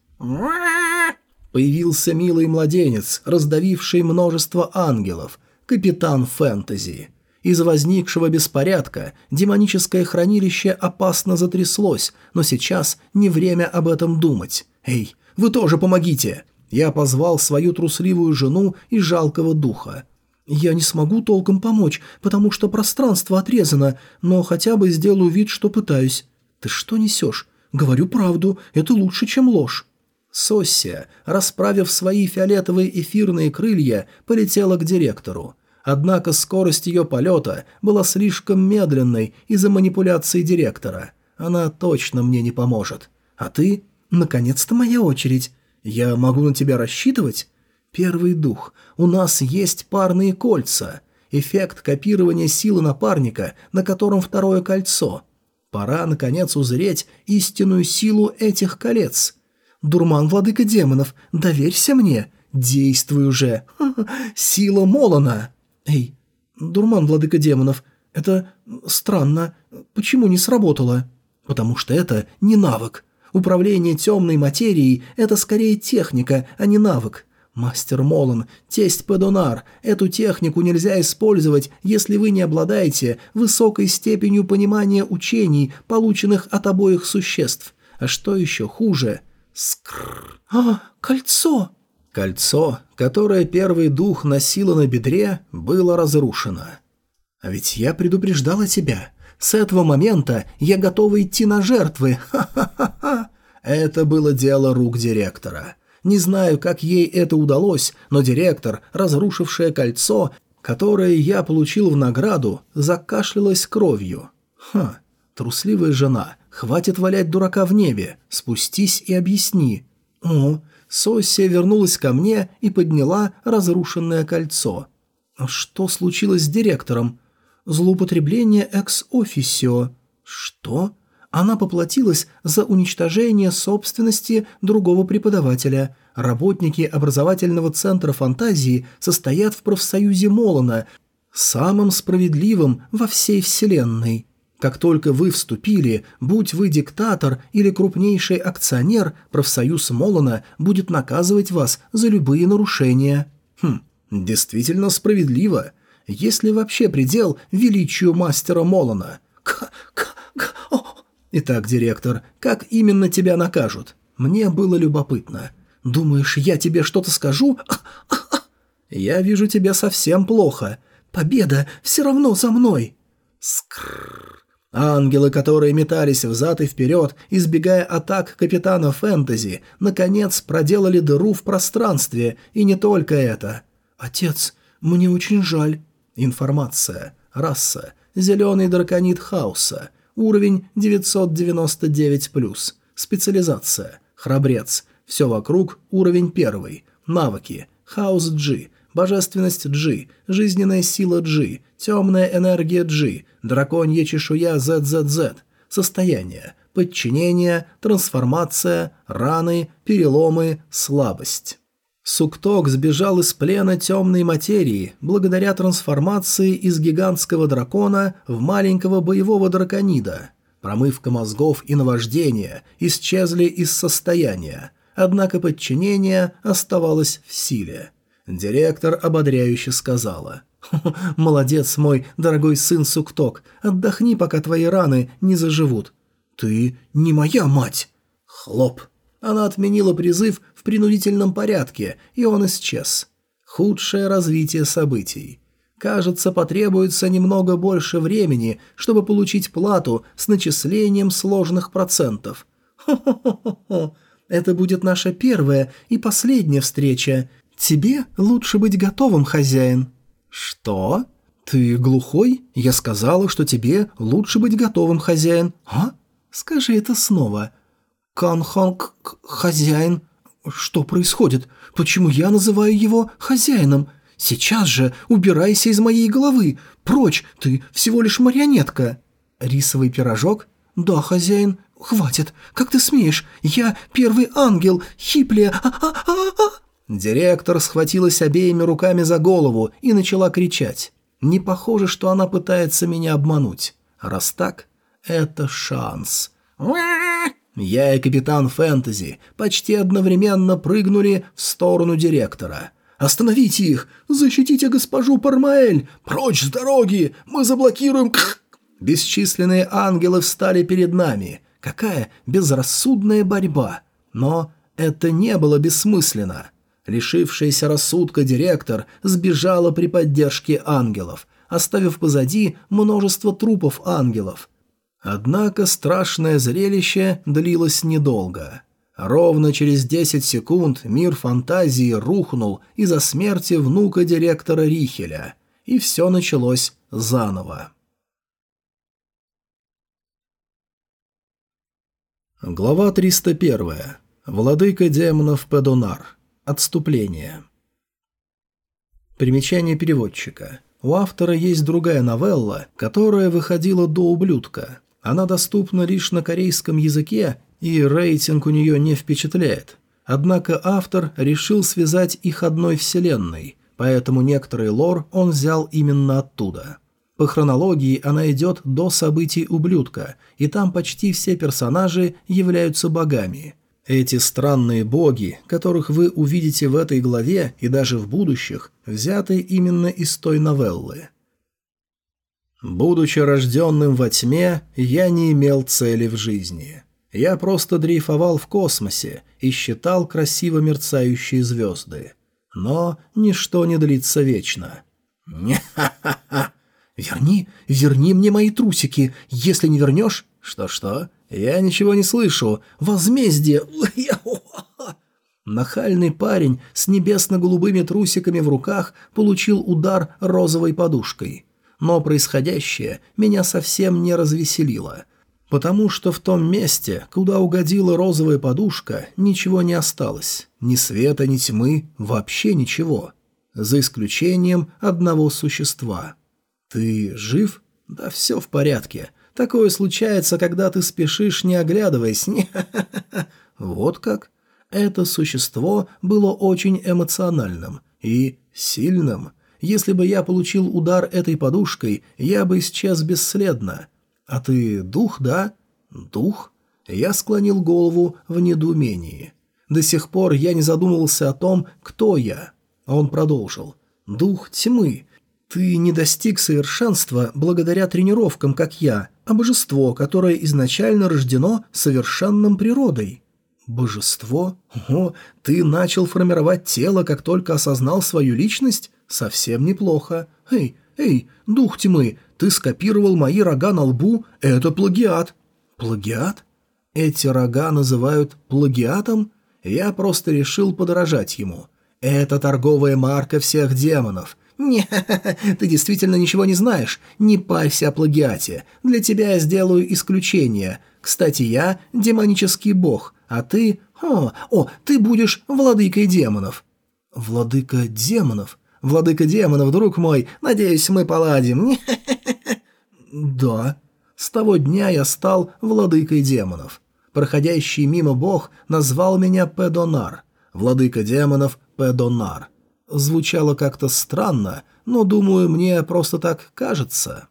Появился милый младенец, раздавивший множество ангелов. Капитан фэнтези. Из возникшего беспорядка демоническое хранилище опасно затряслось, но сейчас не время об этом думать. «Эй, вы тоже помогите!» Я позвал свою трусливую жену и жалкого духа. «Я не смогу толком помочь, потому что пространство отрезано, но хотя бы сделаю вид, что пытаюсь». «Ты что несешь? Говорю правду, это лучше, чем ложь». Соссия, расправив свои фиолетовые эфирные крылья, полетела к директору. Однако скорость ее полета была слишком медленной из-за манипуляции директора. Она точно мне не поможет. А ты? Наконец-то моя очередь. «Я могу на тебя рассчитывать?» «Первый дух. У нас есть парные кольца. Эффект копирования силы напарника, на котором второе кольцо. Пора, наконец, узреть истинную силу этих колец. Дурман, владыка демонов, доверься мне. Действуй уже. <laughs> Сила Молона!» «Эй, дурман, владыка демонов, это странно. Почему не сработало?» «Потому что это не навык. Управление темной материей – это скорее техника, а не навык. Мастер Молон, тесть Педонар, эту технику нельзя использовать, если вы не обладаете высокой степенью понимания учений, полученных от обоих существ. А что еще хуже? Скррр. А, кольцо! Кольцо, которое первый дух носила на бедре, было разрушено. А ведь я предупреждала тебя. С этого момента я готова идти на жертвы. Ха-ха-ха-ха. Это было дело рук директора. Не знаю, как ей это удалось, но директор, разрушившее кольцо, которое я получил в награду, закашлялась кровью. Ха, трусливая жена, хватит валять дурака в небе, спустись и объясни. О, Соссия вернулась ко мне и подняла разрушенное кольцо. Что случилось с директором? Злоупотребление экс-офисио. Что? Она поплатилась за уничтожение собственности другого преподавателя. Работники образовательного центра фантазии состоят в профсоюзе Молона, самым справедливым во всей вселенной. Как только вы вступили, будь вы диктатор или крупнейший акционер, профсоюз Молона будет наказывать вас за любые нарушения. Хм, действительно справедливо. Есть ли вообще предел величию мастера Молона? К к к о. Итак, директор, как именно тебя накажут? Мне было любопытно. Думаешь, я тебе что-то скажу? Я вижу тебя совсем плохо. Победа все равно за мной. Скрррр. Ангелы, которые метались взад и вперед, избегая атак капитана Фэнтези, наконец проделали дыру в пространстве, и не только это. «Отец, мне очень жаль». Информация. Раса. Зеленый драконит хаоса. Уровень 999+. Специализация. Храбрец. Все вокруг. Уровень 1. Навыки. Хаос G. Божественность G. Жизненная сила G. Темная энергия G. Драконья чешуя ZZZ. Состояние. Подчинение. Трансформация. Раны. Переломы. Слабость. Сукток сбежал из плена темной материи благодаря трансформации из гигантского дракона в маленького боевого драконида. Промывка мозгов и наваждения исчезли из состояния, однако подчинение оставалось в силе. Директор ободряюще сказала. «Молодец мой, дорогой сын Сукток, отдохни, пока твои раны не заживут». «Ты не моя мать!» «Хлоп!» Она отменила призыв в принудительном порядке, и он исчез. Худшее развитие событий. Кажется, потребуется немного больше времени, чтобы получить плату с начислением сложных процентов. Хо-хо-хо-хо. Это будет наша первая и последняя встреча. Тебе лучше быть готовым, хозяин. Что? Ты глухой? Я сказала, что тебе лучше быть готовым, хозяин. А? Скажи это снова. Канханг хозяин. Что происходит? Почему я называю его хозяином? Сейчас же убирайся из моей головы. Прочь, ты всего лишь марионетка. Рисовый пирожок? Да, хозяин. Хватит. Как ты смеешь? Я первый ангел. Хиплия. А -а -а -а. Директор схватилась обеими руками за голову и начала кричать. Не похоже, что она пытается меня обмануть. Раз так, это шанс. Я и капитан Фэнтези почти одновременно прыгнули в сторону директора. «Остановите их! Защитите госпожу Пармаэль! Прочь с дороги! Мы заблокируем...» Бесчисленные ангелы встали перед нами. Какая безрассудная борьба! Но это не было бессмысленно. Лишившаяся рассудка директор сбежала при поддержке ангелов, оставив позади множество трупов ангелов. Однако страшное зрелище длилось недолго. Ровно через 10 секунд мир фантазии рухнул из-за смерти внука директора Рихеля, и все началось заново. Глава 301. Владыка демонов Педонар. Отступление. Примечание переводчика. У автора есть другая новелла, которая выходила до ублюдка. Она доступна лишь на корейском языке, и рейтинг у нее не впечатляет. Однако автор решил связать их одной вселенной, поэтому некоторый лор он взял именно оттуда. По хронологии она идет до событий ублюдка, и там почти все персонажи являются богами – эти странные боги, которых вы увидите в этой главе и даже в будущих, взяты именно из той новеллы. Будучи рожденным во тьме, я не имел цели в жизни. Я просто дрейфовал в космосе и считал красиво мерцающие звезды. Но ничто не длится вечно. «Не-ха-ха-ха! Верни, верни мне мои трусики! Если не вернешь...» «Что-что? «Я ничего не слышу. Возмездие!» <laughs> Нахальный парень с небесно-голубыми трусиками в руках получил удар розовой подушкой. Но происходящее меня совсем не развеселило, потому что в том месте, куда угодила розовая подушка, ничего не осталось. Ни света, ни тьмы, вообще ничего. За исключением одного существа. «Ты жив?» «Да все в порядке. Такое случается, когда ты спешишь, не оглядываясь. <laughs> Вот как? Это существо было очень эмоциональным и сильным. Если бы я получил удар этой подушкой, я бы исчез бесследно. А ты дух, да? Дух? Я склонил голову в недоумении. До сих пор я не задумывался о том, кто я. Он продолжил. Дух тьмы. Ты не достиг совершенства благодаря тренировкам, как я, а божество, которое изначально рождено совершенным природой. Божество? О, ты начал формировать тело, как только осознал свою личность? Совсем неплохо. Эй, эй, дух тьмы, ты скопировал мои рога на лбу, это плагиат. Плагиат? Эти рога называют плагиатом? Я просто решил подражать ему. Это торговая марка всех демонов. «Не, <laughs> ты действительно ничего не знаешь. Не парься о плагиате. Для тебя я сделаю исключение. Кстати, я демонический бог, а ты... О, о, ты будешь владыкой демонов». «Владыка демонов? Владыка демонов, друг мой, надеюсь, мы поладим». <laughs> «Да». С того дня я стал владыкой демонов. Проходящий мимо бог назвал меня Педонар. Владыка демонов Педонар. Звучало как-то странно, но, думаю, мне просто так кажется.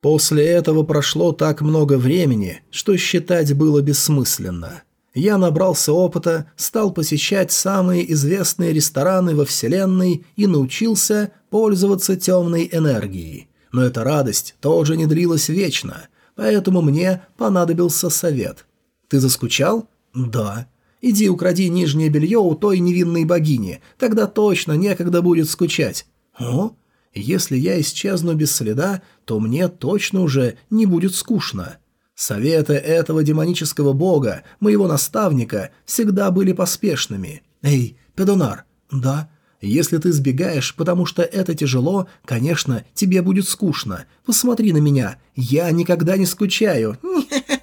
После этого прошло так много времени, что считать было бессмысленно. Я набрался опыта, стал посещать самые известные рестораны во Вселенной и научился пользоваться темной энергией. Но эта радость тоже не длилась вечно, поэтому мне понадобился совет. «Ты заскучал?» «Да». Иди укради нижнее белье у той невинной богини, тогда точно некогда будет скучать». «О? Если я исчезну без следа, то мне точно уже не будет скучно». Советы этого демонического бога, моего наставника, всегда были поспешными. «Эй, Педонар!» «Да?» «Если ты сбегаешь, потому что это тяжело, конечно, тебе будет скучно. Посмотри на меня. Я никогда не скучаю». <laughs>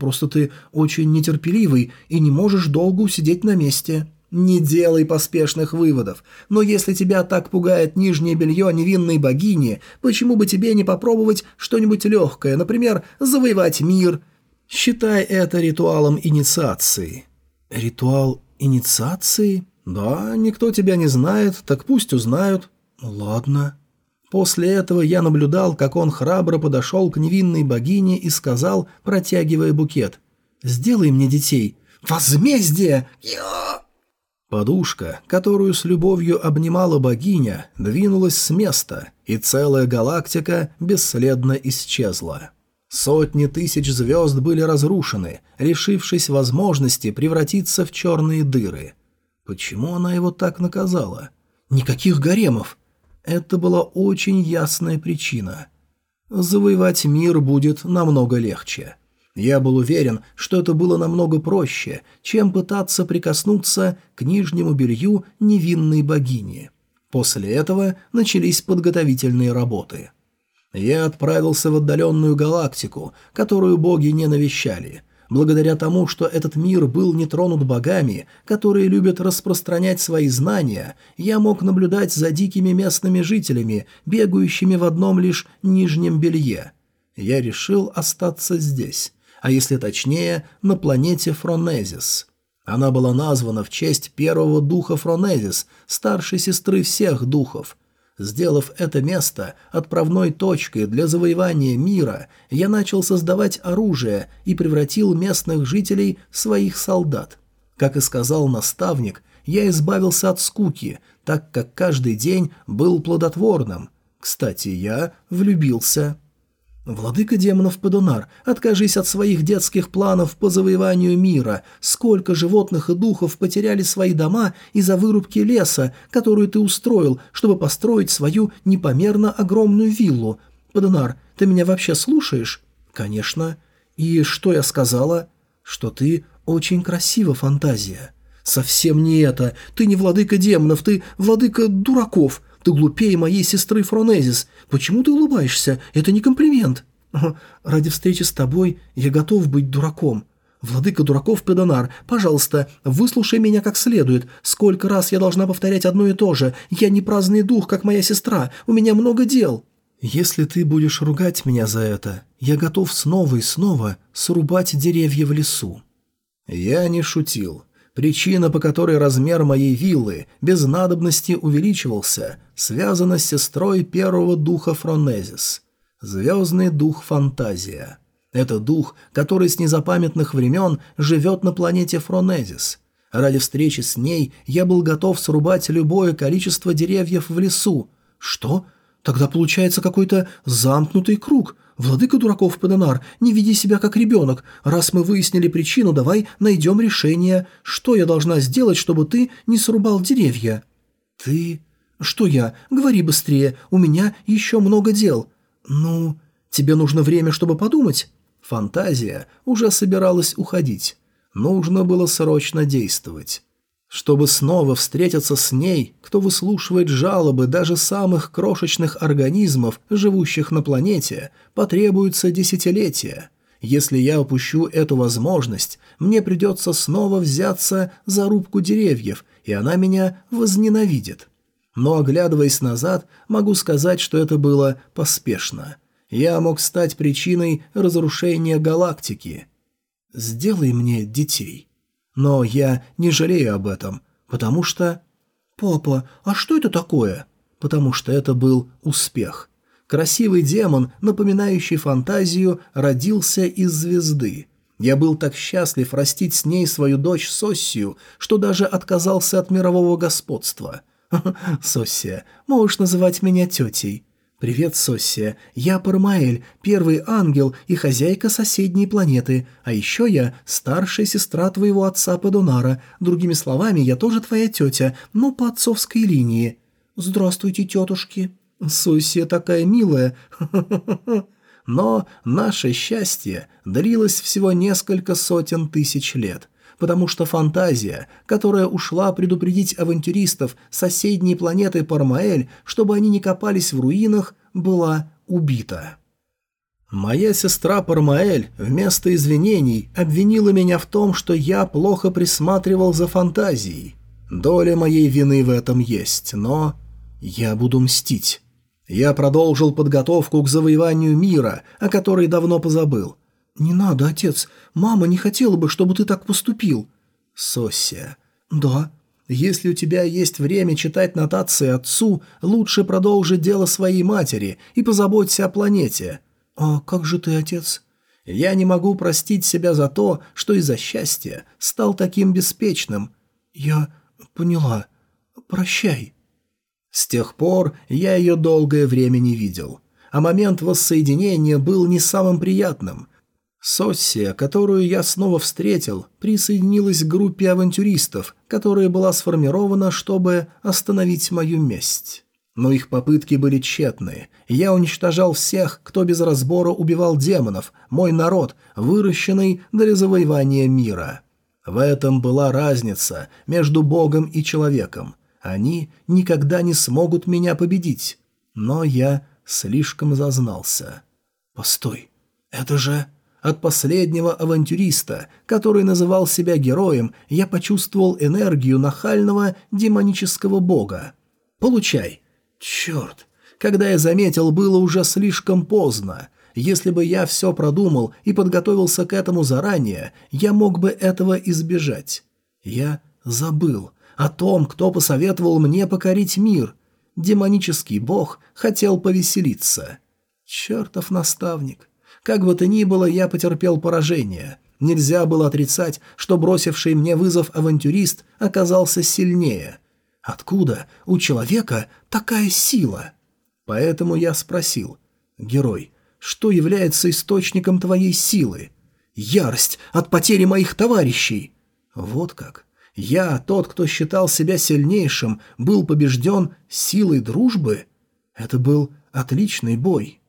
«Просто ты очень нетерпеливый и не можешь долго усидеть на месте». «Не делай поспешных выводов. Но если тебя так пугает нижнее белье невинной богини, почему бы тебе не попробовать что-нибудь легкое, например, завоевать мир?» Считай это ритуалом инициации. «Ритуал инициации?» «Да, никто тебя не знает, так пусть узнают». «Ладно». После этого я наблюдал, как он храбро подошел к невинной богине и сказал, протягивая букет, «Сделай мне детей». «Возмездие!» Подушка, которую с любовью обнимала богиня, двинулась с места, и целая галактика бесследно исчезла. Сотни тысяч звезд были разрушены, лишившись возможности превратиться в черные дыры. Почему она его так наказала? Никаких гаремов. Это была очень ясная причина. Завоевать мир будет намного легче. Я был уверен, что это было намного проще, чем пытаться прикоснуться к нижнему белью невинной богини. После этого начались подготовительные работы. Я отправился в отдаленную галактику, которую боги не навещали. Благодаря тому, что этот мир был не тронут богами, которые любят распространять свои знания, я мог наблюдать за дикими местными жителями, бегающими в одном лишь нижнем белье. Я решил остаться здесь а если точнее, на планете Фронезис. Она была названа в честь первого духа Фронезис, старшей сестры всех духов. Сделав это место отправной точкой для завоевания мира, я начал создавать оружие и превратил местных жителей в своих солдат. Как и сказал наставник, я избавился от скуки, так как каждый день был плодотворным. Кстати, я влюбился. «Владыка демонов Падонар, откажись от своих детских планов по завоеванию мира. Сколько животных и духов потеряли свои дома из-за вырубки леса, которую ты устроил, чтобы построить свою непомерно огромную виллу. Падонар, ты меня вообще слушаешь?» «Конечно. И что я сказала?» «Что ты очень красива, фантазия». «Совсем не это. Ты не владыка демонов, ты владыка дураков. Ты глупее моей сестры Фронезис. Почему ты улыбаешься? Это не комплимент. Ради встречи с тобой я готов быть дураком. Владыка дураков Педонар, пожалуйста, выслушай меня как следует. Сколько раз я должна повторять одно и то же? Я не праздный дух, как моя сестра. У меня много дел. Если ты будешь ругать меня за это, я готов снова и снова срубать деревья в лесу. Я не шутил. Причина, по которой размер моей виллы без надобности увеличивался, связана с сестрой первого духа Фронезис. Звездный дух Фантазия. Это дух, который с незапамятных времен живет на планете Фронезис. Ради встречи с ней я был готов срубать любое количество деревьев в лесу. Что? Тогда получается какой-то замкнутый круг – «Владыка дураков Педонар, не веди себя как ребенок. Раз мы выяснили причину, давай найдем решение. Что я должна сделать, чтобы ты не срубал деревья?» «Ты...» «Что я? Говори быстрее, у меня еще много дел». «Ну, тебе нужно время, чтобы подумать?» Фантазия уже собиралась уходить. Нужно было срочно действовать. Чтобы снова встретиться с ней, кто выслушивает жалобы даже самых крошечных организмов, живущих на планете, потребуется десятилетия. Если я упущу эту возможность, мне придется снова взяться за рубку деревьев, и она меня возненавидит. Но, оглядываясь назад, могу сказать, что это было поспешно. Я мог стать причиной разрушения галактики. «Сделай мне детей». Но я не жалею об этом, потому что... «Папа, а что это такое?» Потому что это был успех. Красивый демон, напоминающий фантазию, родился из звезды. Я был так счастлив растить с ней свою дочь Соссию, что даже отказался от мирового господства. <laughs> «Соссия, можешь называть меня тетей». «Привет, Соссия. Я Пармаэль, первый ангел и хозяйка соседней планеты. А еще я старшая сестра твоего отца Падонара. Другими словами, я тоже твоя тетя, но по отцовской линии». «Здравствуйте, тетушки». «Соссия такая милая. <laughs> Но наше счастье длилось всего несколько сотен тысяч лет – потому что фантазия, которая ушла предупредить авантюристов соседней планеты Пармаэль, чтобы они не копались в руинах, была убита. Моя сестра Пармаэль вместо извинений обвинила меня в том, что я плохо присматривал за фантазией. Доля моей вины в этом есть, но я буду мстить. Я продолжил подготовку к завоеванию мира, о которой давно позабыл. «Не надо, отец. Мама не хотела бы, чтобы ты так поступил». «Соссия». «Да». «Если у тебя есть время читать нотации отцу, лучше продолжи дело своей матери и позаботься о планете». «А как же ты, отец?» «Я не могу простить себя за то, что из-за счастья стал таким беспечным». «Я поняла. Прощай». С тех пор я ее долгое время не видел. А момент воссоединения был не самым приятным – Соссия, которую я снова встретил, присоединилась к группе авантюристов, которая была сформирована, чтобы остановить мою месть. Но их попытки были тщетны. Я уничтожал всех, кто без разбора убивал демонов, мой народ, выращенный для завоевания мира. В этом была разница между Богом и человеком. Они никогда не смогут меня победить. Но я слишком зазнался. «Постой, это же...» От последнего авантюриста, который называл себя героем, я почувствовал энергию нахального демонического бога. «Получай!» «Черт!» Когда я заметил, было уже слишком поздно. Если бы я все продумал и подготовился к этому заранее, я мог бы этого избежать. Я забыл о том, кто посоветовал мне покорить мир. Демонический бог хотел повеселиться. Чертов наставник. Как бы то ни было, я потерпел поражение. Нельзя было отрицать, что бросивший мне вызов авантюрист оказался сильнее. Откуда у человека такая сила? Поэтому я спросил. «Герой, что является источником твоей силы?» «Ярость от потери моих товарищей!» «Вот как. Я, тот, кто считал себя сильнейшим, был побежден силой дружбы?» Это был отличный бой.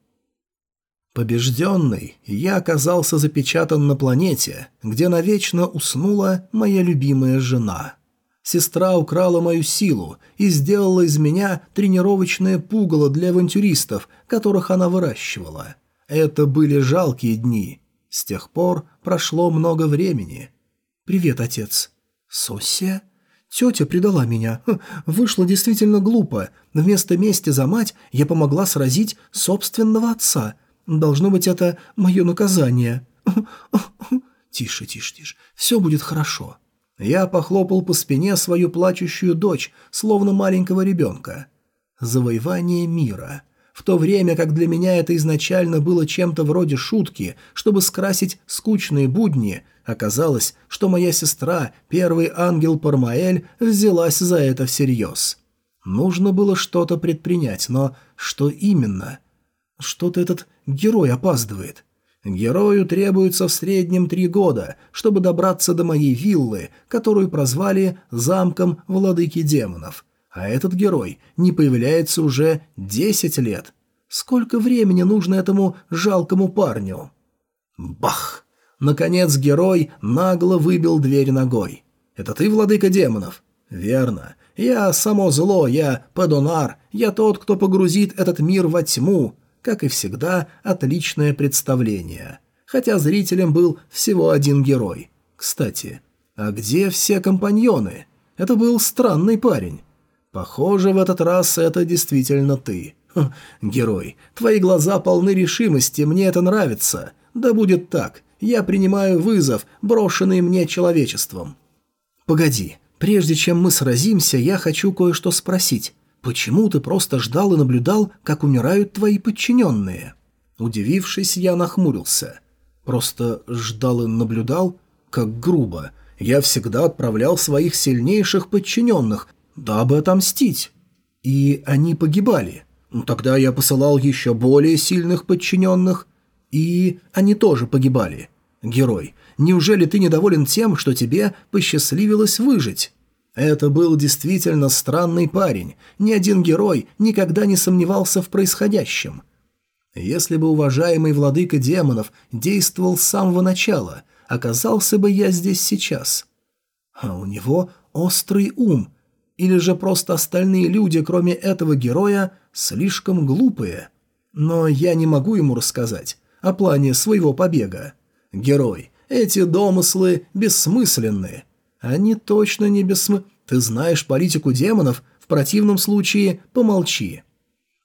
Побежденный, я оказался запечатан на планете, где навечно уснула моя любимая жена. Сестра украла мою силу и сделала из меня тренировочное пугало для авантюристов, которых она выращивала. Это были жалкие дни. С тех пор прошло много времени. «Привет, отец». «Соссия?» «Тетя предала меня. Хм, вышло действительно глупо. Вместо мести за мать я помогла сразить собственного отца». Должно быть, это мое наказание. <laughs> Тише, тише, тише. Все будет хорошо. Я похлопал по спине свою плачущую дочь, словно маленького ребенка. Завоевание мира. В то время как для меня это изначально было чем-то вроде шутки, чтобы скрасить скучные будни, оказалось, что моя сестра, первый ангел Пармаэль, взялась за это всерьез. Нужно было что-то предпринять, но что именно? Что-то этот Герой опаздывает. Герою требуется в среднем три года, чтобы добраться до моей виллы, которую прозвали «замком владыки демонов». А этот герой не появляется уже десять лет. Сколько времени нужно этому жалкому парню? Бах! Наконец герой нагло выбил дверь ногой. «Это ты, владыка демонов?» «Верно. Я само зло, я Падонар, я тот, кто погрузит этот мир во тьму, как и всегда, отличное представление. Хотя зрителем был всего один герой. Кстати, а где все компаньоны? Это был странный парень. Похоже, в этот раз это действительно ты. Хм, герой, твои глаза полны решимости, мне это нравится. Да будет так. Я принимаю вызов, брошенный мне человечеством. Погоди, прежде чем мы сразимся, я хочу кое-что спросить. «Почему ты просто ждал и наблюдал, как умирают твои подчиненные?» Удивившись, я нахмурился. «Просто ждал и наблюдал? Как грубо. Я всегда отправлял своих сильнейших подчиненных, дабы отомстить. И они погибали. Ну, тогда я посылал еще более сильных подчиненных. И они тоже погибали. Герой, неужели ты недоволен тем, что тебе посчастливилось выжить? Это был действительно странный парень. Ни один герой никогда не сомневался в происходящем. Если бы уважаемый владыка демонов действовал с самого начала, оказался бы я здесь сейчас. А у него острый ум. Или же просто остальные люди, кроме этого героя, слишком глупые. Но я не могу ему рассказать о плане своего побега. Герой, эти домыслы бессмысленны. Они точно не бессмы... Ты знаешь политику демонов, в противном случае помолчи.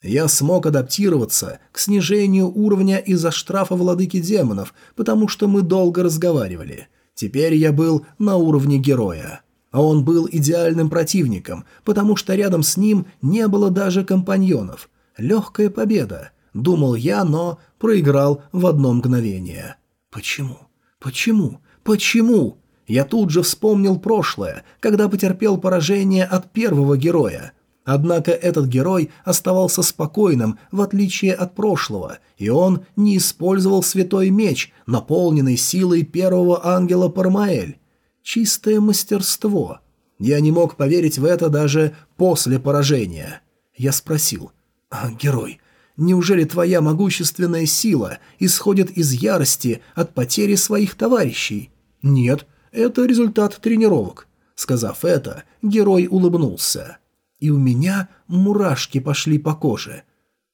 Я смог адаптироваться к снижению уровня из-за штрафа владыки демонов, потому что мы долго разговаривали. Теперь я был на уровне героя. А он был идеальным противником, потому что рядом с ним не было даже компаньонов. Легкая победа. Думал я, но проиграл в одно мгновение. Почему? Почему? Почему? Я тут же вспомнил прошлое, когда потерпел поражение от первого героя. Однако этот герой оставался спокойным, в отличие от прошлого, и он не использовал святой меч, наполненный силой первого ангела Пармаэль. Чистое мастерство. Я не мог поверить в это даже после поражения. Я спросил, «А, герой, неужели твоя могущественная сила исходит из ярости от потери своих товарищей?» «Нет, это результат тренировок». Сказав это, герой улыбнулся и у меня мурашки пошли по коже.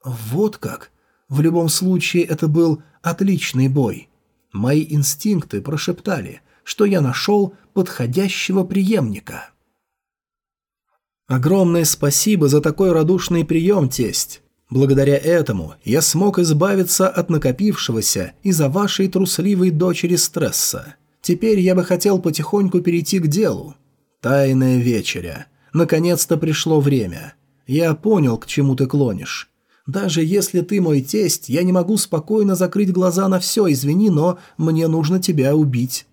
Вот как. В любом случае, это был отличный бой. Мои инстинкты прошептали, что я нашел подходящего преемника. Огромное спасибо за такой радушный прием, тесть. Благодаря этому я смог избавиться от накопившегося из-за вашей трусливой дочери стресса. Теперь я бы хотел потихоньку перейти к делу. Тайная вечеря. Наконец-то пришло время. Я понял, к чему ты клонишь. Даже если ты мой тесть, я не могу спокойно закрыть глаза на все, извини, но мне нужно тебя убить.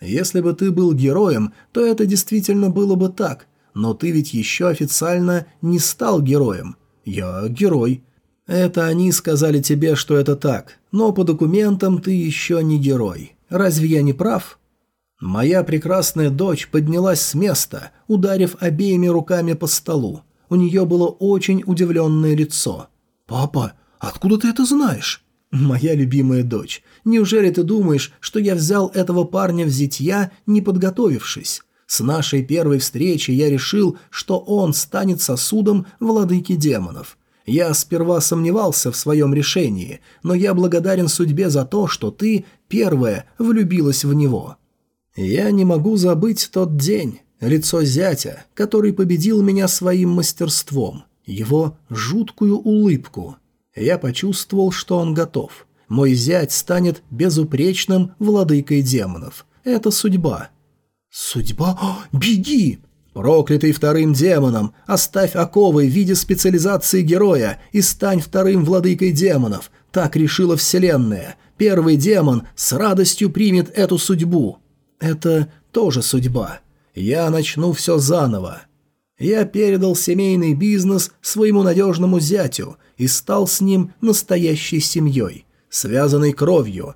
Если бы ты был героем, то это действительно было бы так, но ты ведь еще официально не стал героем. Я герой. Это они сказали тебе, что это так, но по документам ты еще не герой. Разве я не прав?» Моя прекрасная дочь поднялась с места, ударив обеими руками по столу. У нее было очень удивленное лицо. «Папа, откуда ты это знаешь?» «Моя любимая дочь, неужели ты думаешь, что я взял этого парня в зятья, не подготовившись? С нашей первой встречи я решил, что он станет сосудом владыки демонов. Я сперва сомневался в своем решении, но я благодарен судьбе за то, что ты первая влюбилась в него». Я не могу забыть тот день, лицо зятя, который победил меня своим мастерством, его жуткую улыбку. Я почувствовал, что он готов. Мой зять станет безупречным владыкой демонов. Это судьба. Судьба? О, беги! Проклятый вторым демоном, оставь оковы в виде специализации героя и стань вторым владыкой демонов. Так решила Вселенная. Первый демон с радостью примет эту судьбу. Это тоже судьба. Я начну все заново. Я передал семейный бизнес своему надежному зятю и стал с ним настоящей семьей, связанной кровью.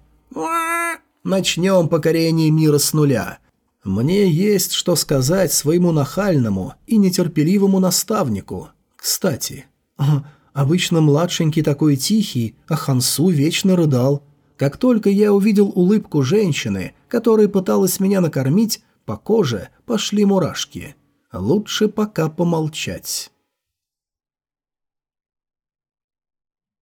Начнем покорение мира с нуля. Мне есть что сказать своему нахальному и нетерпеливому наставнику. Кстати, <laughs> обычно младшенький такой тихий, а Хансу вечно рыдал. Как только я увидел улыбку женщины, которая пыталась меня накормить, по коже пошли мурашки. Лучше пока помолчать.